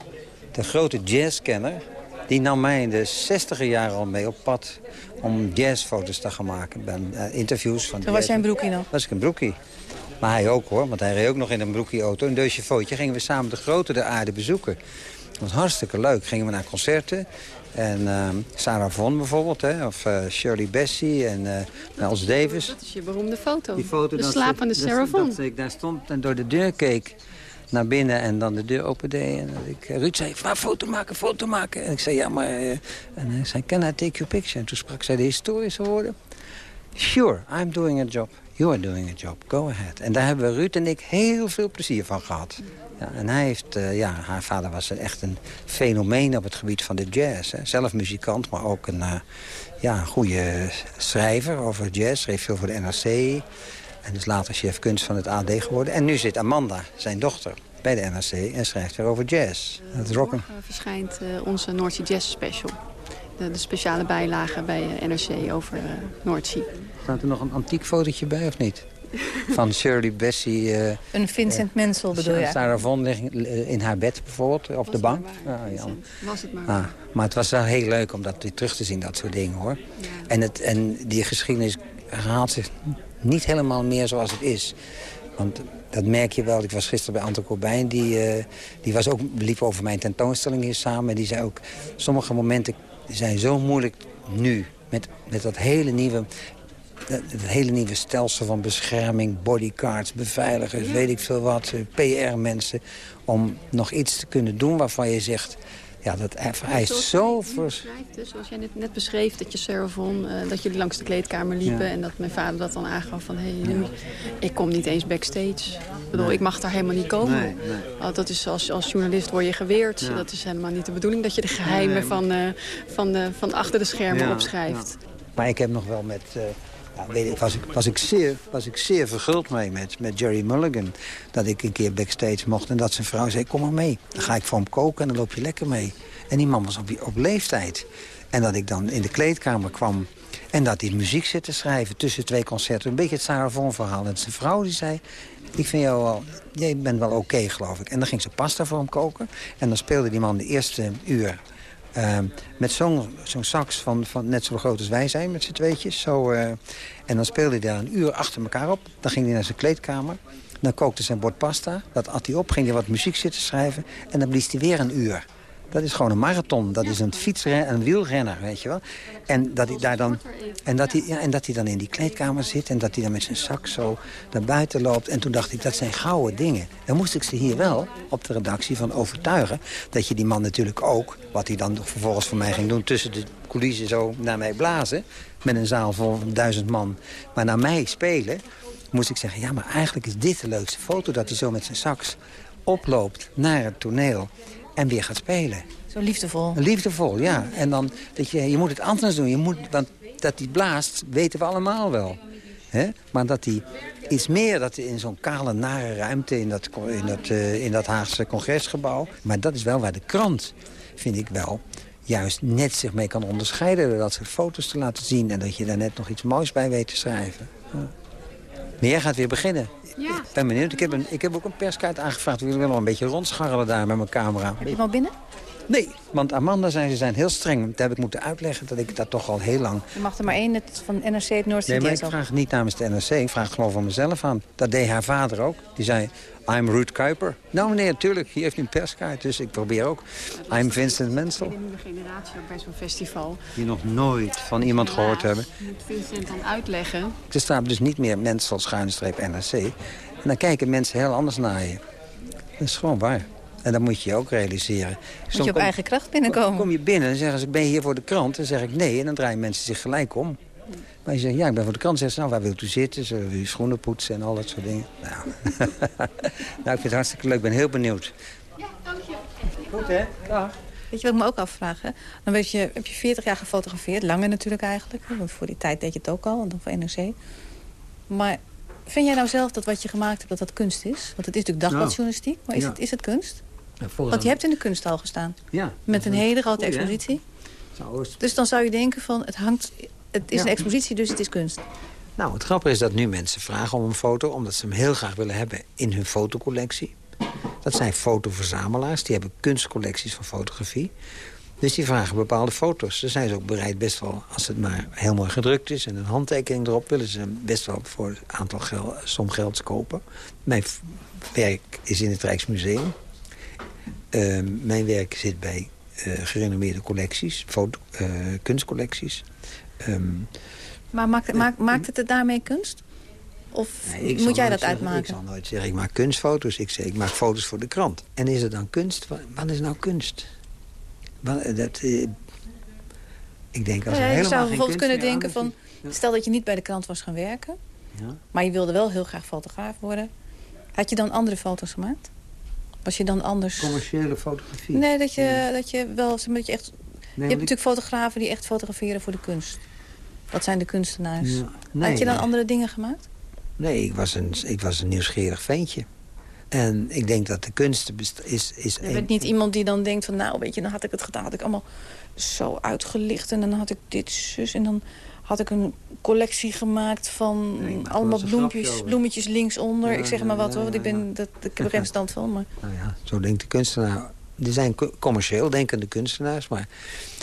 de grote jazzkenner. Die nam mij in de 60 jaren al mee op pad om jazzfoto's te gaan maken. Ben, eh, interviews van Toen was jij een broekie nog? was ik een broekie. Maar hij ook hoor, want hij reed ook nog in een broekie-auto. Een deusje footje gingen we samen de grote der aarde bezoeken. Was hartstikke leuk. Gingen we naar concerten. En ehm, Sarah Vaughan bijvoorbeeld, hè, of eh, Shirley Bassey en eh Miles Davis. Dat is je beroemde foto. Die foto de dat slapende ze- Sarah dat, Vaughan. dat ik daar stond en door de deur keek naar binnen en dan de deur opendeed. En dat ik, eh, Ruud zei, "Va, foto maken, foto maken. En ik zei, ja, maar... eh," en hij zei, can I take your picture? En toen sprak zij de historische woorden. Sure, I'm doing a job. You are doing a job. Go ahead. En daar hebben Ruud en ik heel veel plezier van gehad. Ja, en hij heeft, eh, ja, haar vader was echt een fenomeen op het gebied van de jazz. Hè. Zelf muzikant, maar ook een eh, ja, een goede schrijver over jazz. Schreef veel voor de NRC. En is later chef kunst van het AD geworden. En nu zit Amanda, zijn dochter, bij de NRC en schrijft weer over jazz. Het rocken. Morgen verschijnt eh, onze Noordzee Jazz Special. De, de speciale bijlage bij NRC over Noordzee. Staat er nog een antiek fotootje bij of niet? Van Shirley Bassey. eh, Een Vincent Mensel bedoel je? Sarah Vaughan ligt in haar bed bijvoorbeeld, op de bank. Ja, ja. Was het maar. Ah, maar het was wel heel leuk om dat weer terug te zien, dat soort dingen hoor. En, het, en die geschiedenis herhaalt zich niet helemaal meer zoals het is. Want dat merk je wel. Ik was gisteren bij Anton Corbijn. Die, eh, die was ook, we liepen over mijn tentoonstelling hier samen. En die zei ook, sommige momenten zijn zo moeilijk nu. Met, met dat hele nieuwe het hele nieuwe stelsel van bescherming, bodyguards, beveiligers, weet ik veel wat, PR-mensen, om nog iets te kunnen doen waarvan je zegt, ja, dat vereist zo... Vers... dus, zoals jij net, net beschreef, dat je Vaughan, eh, dat jullie langs de kleedkamer liepen... Ja. en dat mijn vader dat dan aangaf van... hé, hey, ik kom niet eens backstage. Ik bedoel, ik mag daar helemaal niet komen. Nee, nee. Want dat is als, als journalist word je geweerd. Ja. Dat is helemaal niet de bedoeling dat je de geheimen van, eh, van, van achter de schermen opschrijft. Maar ik heb nog wel met... ik, was, ik, was, ik zeer, was ik zeer verguld mee met, met Jerry Mulligan. Dat ik een keer backstage mocht en dat zijn vrouw zei... kom maar mee, dan ga ik voor hem koken en dan loop je lekker mee. En die man was op, op leeftijd. En dat ik dan in de kleedkamer kwam... en dat hij muziek zit te schrijven tussen twee concerten. Een beetje het Sarah verhaal. En zijn vrouw die zei... ik vind jou wel... jij bent wel oké, geloof ik. En dan ging ze pasta voor hem koken. En dan speelde die man de eerste uur... Uh, met zo'n sax van, van net zo groot als wij zijn, met z'n tweetjes. Zo, uh, en dan speelde hij daar een uur achter elkaar op. Dan ging hij naar zijn kleedkamer. Dan kookte zijn bord pasta. Dat at hij op, ging hij wat muziek zitten schrijven. En dan blies hij weer een uur. Dat is gewoon een marathon. Dat is een fietsrenner, een wielrenner, weet je wel. En dat hij daar dan, en dat hij, ja, en dat hij dan in die kleedkamer zit... en dat hij dan met zijn zak zo naar buiten loopt. En toen dacht ik, dat zijn gouden dingen. Dan moest ik ze hier wel op de redactie van overtuigen... dat je die man natuurlijk ook, wat hij dan vervolgens voor mij ging doen... tussen de coulissen zo naar mij blazen... met een zaal vol duizend man, maar naar mij spelen... moest ik zeggen, ja, maar eigenlijk is dit de leukste foto... dat hij zo met zijn sax oploopt naar het toneel en weer gaat spelen. Zo liefdevol. Liefdevol, ja. En dan, dat je, je moet het anders doen. Je moet, want dat hij blaast, weten we allemaal wel. Maar dat hij iets meer dat in zo'n kale, nare ruimte... in dat, in, dat, eh, in dat Haagse congresgebouw. Maar dat is wel waar de krant, vind ik wel juist net zich mee kan onderscheiden... door dat soort foto's te laten zien... en dat je daar net nog iets moois bij weet te schrijven. Ja. Maar jij gaat weer beginnen. Ja. Ik ben benieuwd. Ik heb, een, ik heb ook een perskaart aangevraagd. Ik wil wel een beetje rondscharrelen daar met mijn camera. Heb je hem al binnen? Nee, want Amanda zei ze zijn heel streng. Dat heb ik moeten uitleggen dat ik dat toch al heel lang... Je mag er maar één het van NRC het Noordse Nee, maar ik vraag niet namens de NRC. Ik vraag gewoon van mezelf aan. Dat deed haar vader ook. Die zei, I'm Ruud Kuiper. Nou meneer, natuurlijk, hier heeft u een perskaart. Dus ik probeer ook. I'm Vincent Mensel. De nieuwe generatie ook bij zo'n festival. Die nog nooit van iemand gehoord hebben. Moet Vincent dan uitleggen? Er staat dus niet meer Mensel schuinstreep NRC. En dan kijken mensen heel anders naar je. Dat is gewoon waar. En dat moet je je ook realiseren. Moet je op eigen kracht binnenkomen. Kom je binnen en zeggen ze, ben je hier voor de krant? Dan zeg ik nee, en dan draaien mensen zich gelijk om. Maar je zegt, ja, ik ben voor de krant. Zeggen ze, nou, waar wilt u zitten? Zullen we uw schoenen poetsen en al dat soort dingen? Nou, nou ik vind het hartstikke leuk. Ik ben heel benieuwd. Ja, dank je. Goed, hè? Dag. Weet je wat ik me ook afvraag? Hè? Dan weet je, heb je 40 jaar gefotografeerd. Langer natuurlijk eigenlijk. Want voor die tijd deed je het ook al. En dan voor NRC. Maar vind jij nou zelf dat wat je gemaakt hebt, dat dat kunst is? Want het is natuurlijk dagbladjournalistiek. Maar is, ja. het, is het kunst? Want je hebt in de kunsthal gestaan. Ja. Met een hele grote Goeie, expositie. Dus dan zou je denken van, het hangt... Het is Ja. een expositie, dus het is kunst. Nou, het grappige is dat nu mensen vragen om een foto... omdat ze hem heel graag willen hebben in hun fotocollectie. Dat zijn fotoverzamelaars. Die hebben kunstcollecties van fotografie. Dus die vragen bepaalde foto's. Dan zijn ze ook bereid best wel, als het maar heel mooi gedrukt is... en een handtekening erop, willen ze hem best wel voor een aantal gel, som gelds kopen. Mijn werk is in het Rijksmuseum. Ehm, mijn werk zit bij eh, gerenommeerde collecties, foto, eh, kunstcollecties. Ehm, Maar maakt, maakt, maakt het het daarmee kunst? Of Nee, moet jij dat zeggen- uitmaken? Ik zal nooit zeggen, ik maak kunstfoto's. Ik zeg, ik maak foto's voor de krant. En is het dan kunst? Wat, wat is nou kunst? Wat, dat, eh, ik denk, als Ja, je helemaal zou geen bijvoorbeeld kunnen denken van... Stel dat je niet bij de krant was gaan werken... Ja. maar je wilde wel heel graag fotograaf worden. Had je dan andere foto's gemaakt? Was je dan anders... Commerciële fotografie. Nee, dat je, dat je wel... zeg maar, Dat je, echt, je hebt ik- natuurlijk fotografen die echt fotograferen voor de kunst. Dat zijn de kunstenaars. Ja, nee, Had je dan nee. andere dingen gemaakt? Nee, ik was, een, ik was een nieuwsgierig ventje. En ik denk dat de kunst is... is Je een- bent niet iemand die dan denkt van... nou, weet je, dan had ik het gedaan. Had ik allemaal zo uitgelicht. En dan had ik dit zus. En dan had ik een collectie gemaakt van Nee, allemaal bloempjes, bloemetjes linksonder. Ja, ik zeg maar wat hoor, want ik, ben, dat, ik heb er geen stand van. Maar Nou ja, zo denkt de kunstenaar. Er zijn co- commercieel denkende kunstenaars, maar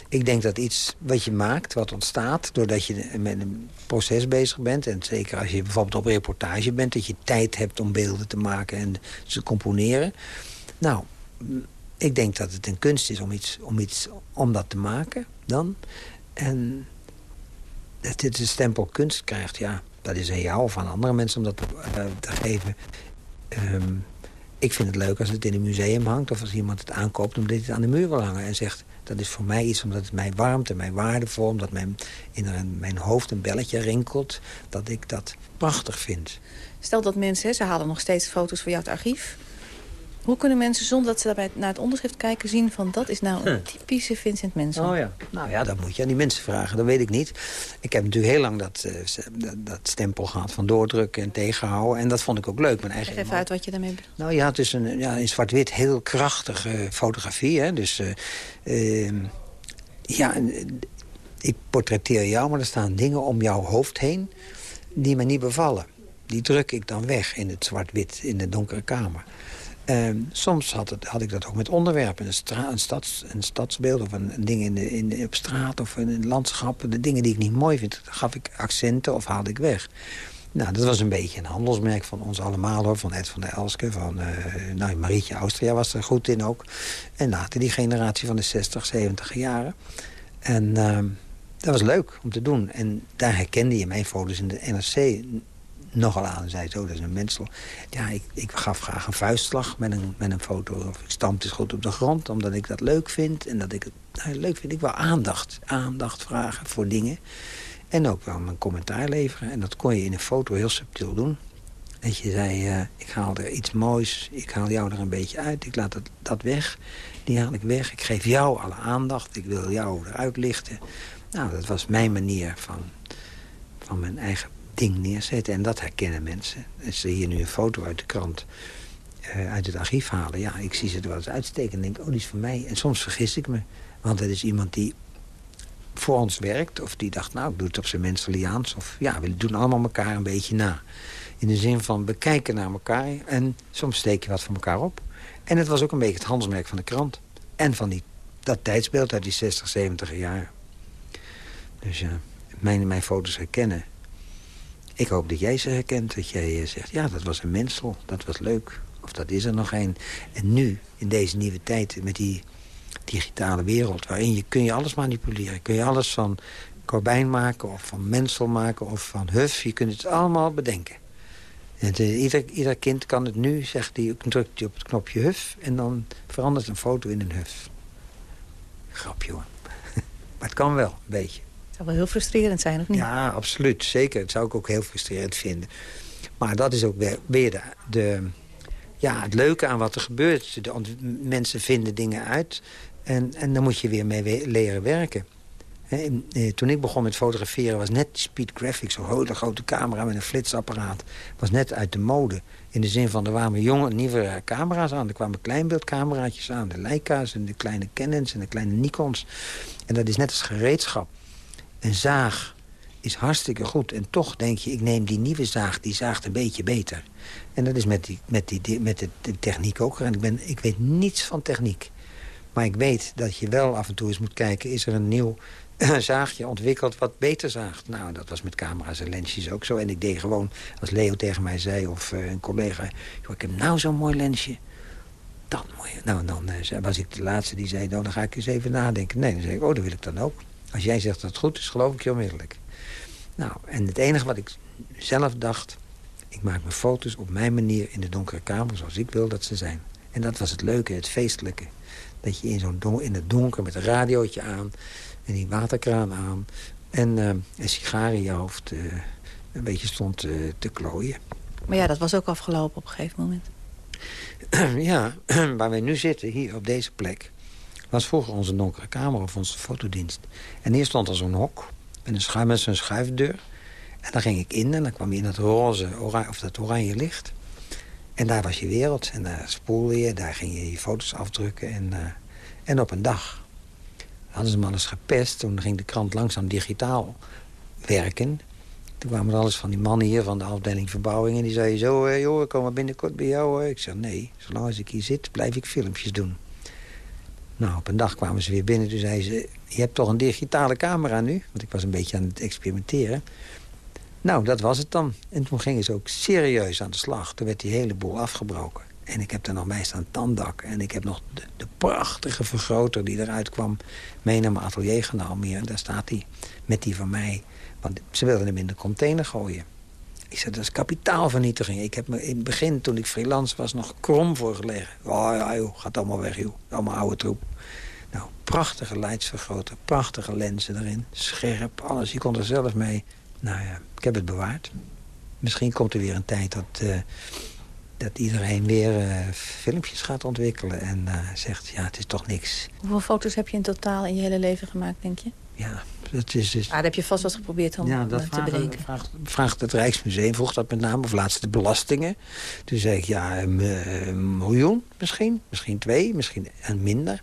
ik denk dat iets wat je maakt, wat ontstaat... doordat je met een proces bezig bent... en zeker als je bijvoorbeeld op reportage bent... dat je tijd hebt om beelden te maken en ze te componeren. Nou, ik denk dat het een kunst is om, iets, om, iets, om dat te maken dan. En dat dit een stempel kunst krijgt, ja, dat is aan jou of aan andere mensen om dat te, eh, te geven. Ehm, ik vind het leuk als het in een museum hangt... of als iemand het aankoopt omdat hij het aan de muur wil hangen... en zegt, dat is voor mij iets omdat het mij warmt en mij waardevol... omdat mijn, in mijn hoofd een belletje rinkelt... dat ik dat prachtig vind. stel dat mensen, ze halen nog steeds foto's voor jou uit het archief. Hoe kunnen mensen zonder dat ze daarbij naar het onderschrift kijken... zien van dat is nou een typische Vincent Mensel? Oh ja. Nou ja, dat moet je aan die mensen vragen. Dat weet ik niet. Ik heb natuurlijk heel lang dat, eh, dat, stempel gehad van doordrukken en tegenhouden. En dat vond ik ook leuk. Mijn eigen Leg even uit wat je daarmee bedoelt. Nou ja, het is een, ja, in zwart-wit heel krachtige fotografie. Hè? Dus eh, ehm, ja, eh, ik portretteer jou, maar er staan dingen om jouw hoofd heen die me niet bevallen. Die druk ik dan weg in het zwart-wit, in de donkere kamer. Ehm, soms had, het, had ik dat ook met onderwerpen. Een, stra een, stads, een stadsbeeld of een, ding in in de, op straat of een landschap. De dingen die ik niet mooi vind, gaf ik accenten of haalde ik weg. Nou, dat was een beetje een handelsmerk van ons allemaal, hoor. Van Ed van der Elske, van uh, nou, Marietje Austria was er goed in ook. En later die generatie van de 60, 70 jaren. En uh, dat was leuk om te doen. En daar herkende je mijn foto's in de NRC nogal aan. Zei zo, dat is een mensel. Ja, ik, ik gaf graag een vuistslag met een, met een foto. Of ik stampte eens goed op de grond, omdat ik dat leuk vind. En dat ik het nou, leuk vind. Ik wil aandacht. Aandacht vragen voor dingen. En ook wel mijn commentaar leveren. En dat kon je in een foto heel subtiel doen. Dat je zei, uh, ik haal er iets moois. Ik haal jou er een beetje uit. Ik laat dat, dat weg. Die haal ik weg. Ik geef jou alle aandacht. Ik wil jou eruit lichten. Nou, dat was mijn manier van, van mijn eigen ding neerzetten. En dat herkennen mensen. Als ze hier nu een foto uit de krant eh, uit het archief halen... ja, ik zie ze er wel eens uitsteken en denk, oh, die is van mij. En soms vergis ik me. Want het is iemand die voor ons werkt. Of die dacht, nou, ik doe het op zijn menselijaans. Of ja, we doen allemaal elkaar een beetje na. In de zin van bekijken naar elkaar. En soms steek je wat van elkaar op. En het was ook een beetje het handelsmerk van de krant. En van die, dat tijdsbeeld uit die 60, 70 jaar. Dus ja, mijn, mijn foto's herkennen. Ik hoop dat jij ze herkent. Dat jij eh, zegt, ja, dat was een mensel. Dat was leuk. Of dat is er nog een. En nu, in deze nieuwe tijd, met die digitale wereld... waarin je, kun je alles manipuleren. Kun je alles van Corbijn maken of van Mensel maken of van Huff. Je kunt het allemaal bedenken. En eh, ieder, ieder kind kan het nu, zegt hij, drukt hij op het knopje Huff... en dan verandert een foto in een Huff. Grapje hoor. maar het kan wel, een beetje. Zou wel heel frustrerend zijn, of niet? Ja, absoluut. Zeker. Dat zou ik ook heel frustrerend vinden. Maar dat is ook weer, weer de, ja, het leuke aan wat er gebeurt. De, mensen vinden dingen uit. En, en daar moet je weer mee leren werken. Eh, toen ik begon met fotograferen was net Speed Graphics... zo'n hele grote camera met een flitsapparaat. was net uit de mode. In de zin van, er kwamen jonge, nieuwe camera's aan. Er kwamen kleinbeeldcameraatjes aan. De Leica's en de kleine Canons en de kleine Nikons. En dat is net als gereedschap. Een zaag is hartstikke goed. En toch denk je, ik neem die nieuwe zaag, die zaagt een beetje beter. En dat is met, die, met, die, met de, techniek ook. En ik, ben, ik weet niets van techniek. Maar ik weet dat je wel af en toe eens moet kijken... is er een nieuw zaagje ontwikkeld wat beter zaagt? Nou, dat was met camera's en lensjes ook zo. En ik deed gewoon, als Leo tegen mij zei of eh, een collega... "Joh, ik heb nou zo'n mooi lensje. Dat mooi. Nou, dan eh, was ik de laatste die zei... nou, dan ga ik eens even nadenken. Nee, dan zei ik, oh, dat wil ik dan ook. Als jij zegt dat het goed is, geloof ik je onmiddellijk. Nou, en het enige wat ik zelf dacht... ik maak mijn foto's op mijn manier in de donkere kamer... zoals ik wil dat ze zijn. En dat was het leuke, het feestelijke. Dat je in, zo'n in het donker met een radiootje aan... en die waterkraan aan... en eh, een sigaar in je hoofd eh, een beetje stond eh, te klooien. Maar ja, dat was ook afgelopen op een gegeven moment. ja, waar wij nu zitten, hier op deze plek... was vroeger onze donkere kamer of onze fotodienst. En hier stond er zo'n hok met een zo'n schuifdeur. En daar ging ik in en dan kwam je in dat roze of dat oranje licht. En daar was je wereld. En daar spoelde je, daar ging je je foto's afdrukken. En, eh, en op een dag hadden ze me alles gepest. Toen ging de krant langzaam digitaal werken. Toen kwamen er alles van die mannen hier van de afdeling verbouwing... en die zeiden zo, joh, ik kom maar binnenkort bij jou. Ik zei, nee, zolang als ik hier zit, blijf ik filmpjes doen. Nou, op een dag kwamen ze weer binnen. Toen zei ze, je hebt toch een digitale camera nu? Want ik was een beetje aan het experimenteren. Nou, dat was het dan. En toen gingen ze ook serieus aan de slag. Toen werd die hele boel afgebroken. En ik heb er nog bij staan tandak. En ik heb nog de, de prachtige vergroter die eruit kwam... mee naar mijn atelier genomen hier. En daar staat hij met die van mij. Want ze wilden hem in de container gooien. Ik zei, dat is kapitaalvernietiging. Ik heb me in het begin, toen ik freelance was, nog krom voor gelegen. Oh ja, joh, gaat allemaal weg, joh. Allemaal oude troep. Nou, prachtige leidsvergroter, prachtige lenzen erin. Scherp, alles. Je kon er zelf mee. Nou ja, ik heb het bewaard. Misschien komt er weer een tijd dat, eh, dat iedereen weer eh, filmpjes gaat ontwikkelen... en eh, zegt, ja, het is toch niks. Hoeveel foto's heb je in totaal in je hele leven gemaakt, denk je? Ja, dat is... is Ah, dat heb je vast wat geprobeerd om ja, dat eh, te bedenken. vraagt, vraagt het Rijksmuseum, vroeg dat met name, of laatst de belastingen. Toen zei ik, ja, een, eh, een miljoen misschien, misschien twee, misschien en minder.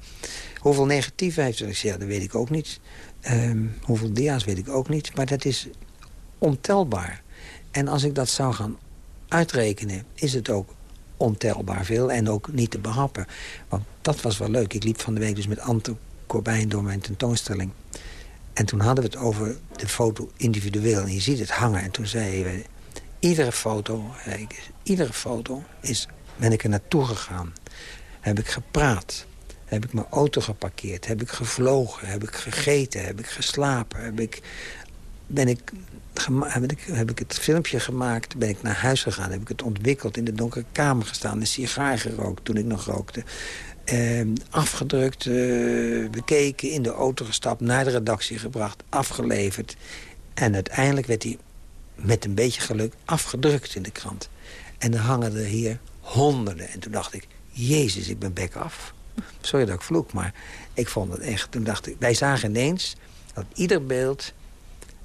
Hoeveel negatieve heeft het? Ik zei, ja, dat weet ik ook niet. Ehm, hoeveel dia's weet ik ook niet, maar dat is ontelbaar. En als ik dat zou gaan uitrekenen, is het ook ontelbaar veel en ook niet te behappen. Want dat was wel leuk. Ik liep van de week dus met Ante Corbijn door mijn tentoonstelling. En toen hadden we het over de foto individueel. En je ziet het hangen. En toen zei we, iedere foto, iedere foto is, ben ik er naartoe gegaan. Heb ik gepraat. Heb ik mijn auto geparkeerd. Heb ik gevlogen. Heb ik gegeten. Heb ik geslapen. Heb ik, ben ik, gema- heb, ik, heb ik het filmpje gemaakt. Ben ik naar huis gegaan. Heb ik het ontwikkeld. In de donkere kamer gestaan. Een sigaar gerookt toen ik nog rookte. Eh, afgedrukt, eh, bekeken, in de auto gestapt, naar de redactie gebracht, afgeleverd. En uiteindelijk werd hij met een beetje geluk afgedrukt in de krant. En er hangen er hier honderden. En toen dacht ik, jezus, ik ben bek af. Sorry dat ik vloek, maar ik vond het echt... Toen dacht wij zagen ineens dat ieder beeld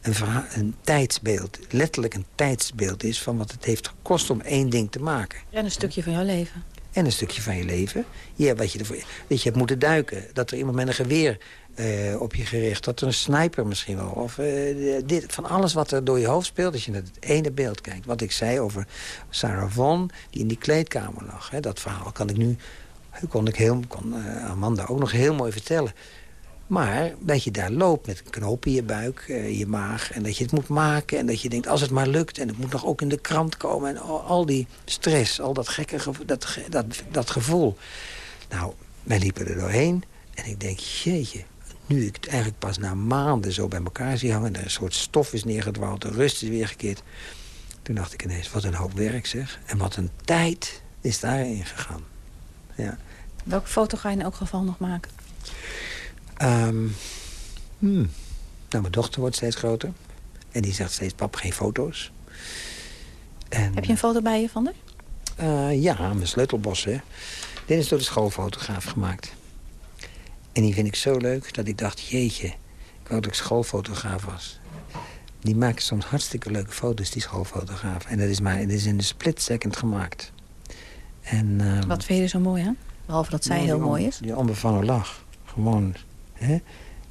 een, een tijdsbeeld, letterlijk een tijdsbeeld is... van wat het heeft gekost om één ding te maken. En een stukje van jouw leven. En een stukje van je leven. Ja, wat je, ervoor, dat je hebt moeten duiken. Dat er iemand met een geweer eh, op je gericht. Dat er een sniper misschien wel. Of eh, dit, van alles wat er door je hoofd speelt. Als je naar het ene beeld kijkt. Wat ik zei over Sarah Vaughan die in die kleedkamer lag. Hè, dat verhaal kan ik nu... Kon, ik heel, kon eh, Amanda ook nog heel mooi vertellen. Maar dat je daar loopt met een knoop in je buik, eh, je maag... en dat je het moet maken en dat je denkt, als het maar lukt... en het moet nog ook in de krant komen en al, die stress, al dat gekke dat, dat, dat gevoel. Nou, wij liepen er doorheen en ik denk, jeetje... nu ik het eigenlijk pas na maanden zo bij elkaar zie hangen... er een soort stof is neergedwaald, de rust is weergekeerd... toen dacht ik ineens, wat een hoop werk zeg. En wat een tijd is daarin gegaan. Ja. Welke foto ga je in elk geval nog maken? Ehm, hmm. Nou, mijn dochter wordt steeds groter. En die zegt steeds, pap, geen foto's. En, Heb je een foto bij je van haar? eh, ja, mijn sleutelbos, hè. Dit is door de schoolfotograaf gemaakt. En die vind ik zo leuk dat ik dacht, jeetje... ik wou dat ik schoolfotograaf was. Die maken soms hartstikke leuke foto's, die schoolfotograaf. En dat is, maar, dat is in een split second gemaakt. En, ehm, Wat vind je er zo mooi aan? Behalve dat zij nou, heel mooi is. Die onbevangen lach. Gewoon,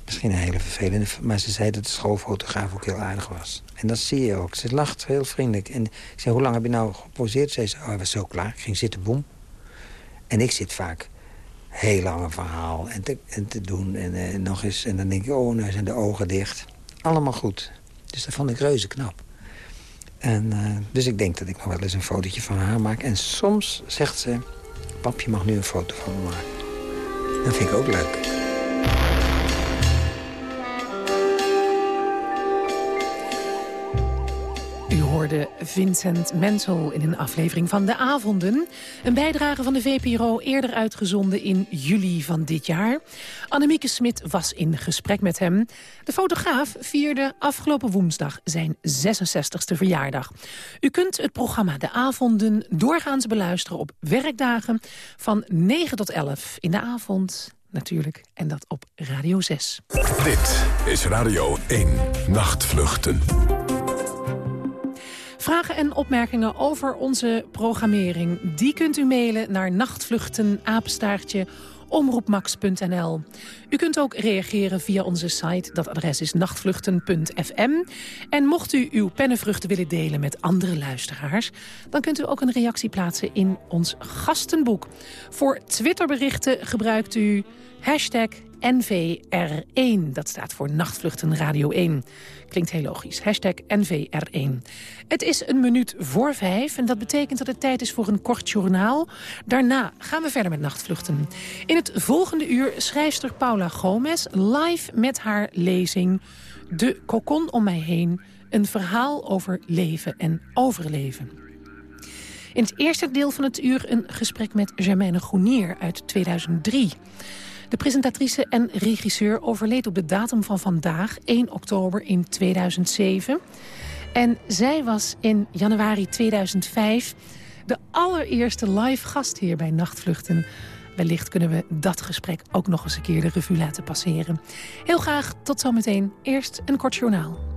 Misschien een hele vervelende... Maar ze zei dat de schoolfotograaf ook heel aardig was. En dat zie je ook. Ze lacht heel vriendelijk. En ik zei, hoe lang heb je nou geposeerd? Zei ze, oh, hij was zo klaar. Ik ging zitten, boem. En ik zit vaak heel lang verhaal en te, en doen. En eh, nog eens, en dan denk ik, oh, nou zijn de ogen dicht. Allemaal goed. Dus dat vond ik reuze knap. En, eh, dus ik denk dat ik nog wel eens een fotootje van haar maak. En soms zegt ze, pap, je mag nu een foto van me maken. Dat vind ik ook leuk. Hoorde Vincent Mensel in een aflevering van De Avonden. Een bijdrage van de VPRO eerder uitgezonden in juli van dit jaar. Annemieke Smit was in gesprek met hem. De fotograaf vierde afgelopen woensdag zijn 66ste verjaardag. U kunt het programma De Avonden doorgaans beluisteren op werkdagen... van 9 tot 11 in de avond natuurlijk. En dat op Radio 6. Dit is Radio 1 Nachtvluchten. Vragen en opmerkingen over onze programmering... die kunt u mailen naar nachtvluchtenapenstaartje omroepmax.nl. U kunt ook reageren via onze site. Dat adres is nachtvluchten.fm. En mocht u uw pennenvruchten willen delen met andere luisteraars... dan kunt u ook een reactie plaatsen in ons gastenboek. Voor Twitterberichten gebruikt u hashtag NVR1. Dat staat voor Nachtvluchten Radio 1. Klinkt heel logisch. Hashtag NVR1. Het is een minuut voor vijf en dat betekent dat het tijd is voor een kort journaal. Daarna gaan we verder met Nachtvluchten. In het volgende uur schrijfster Paula Gomez live met haar lezing... De kokon om mij heen, een verhaal over leven en overleven. In het eerste deel van het uur een gesprek met Germaine Groenier uit 2003... De presentatrice en regisseur overleed op de datum van vandaag, 1 oktober in 2007. En zij was in januari 2005 de allereerste live gast hier bij Nachtvluchten. Wellicht kunnen we dat gesprek ook nog eens een keer de revue laten passeren. Heel graag tot zometeen. Eerst een kort journaal.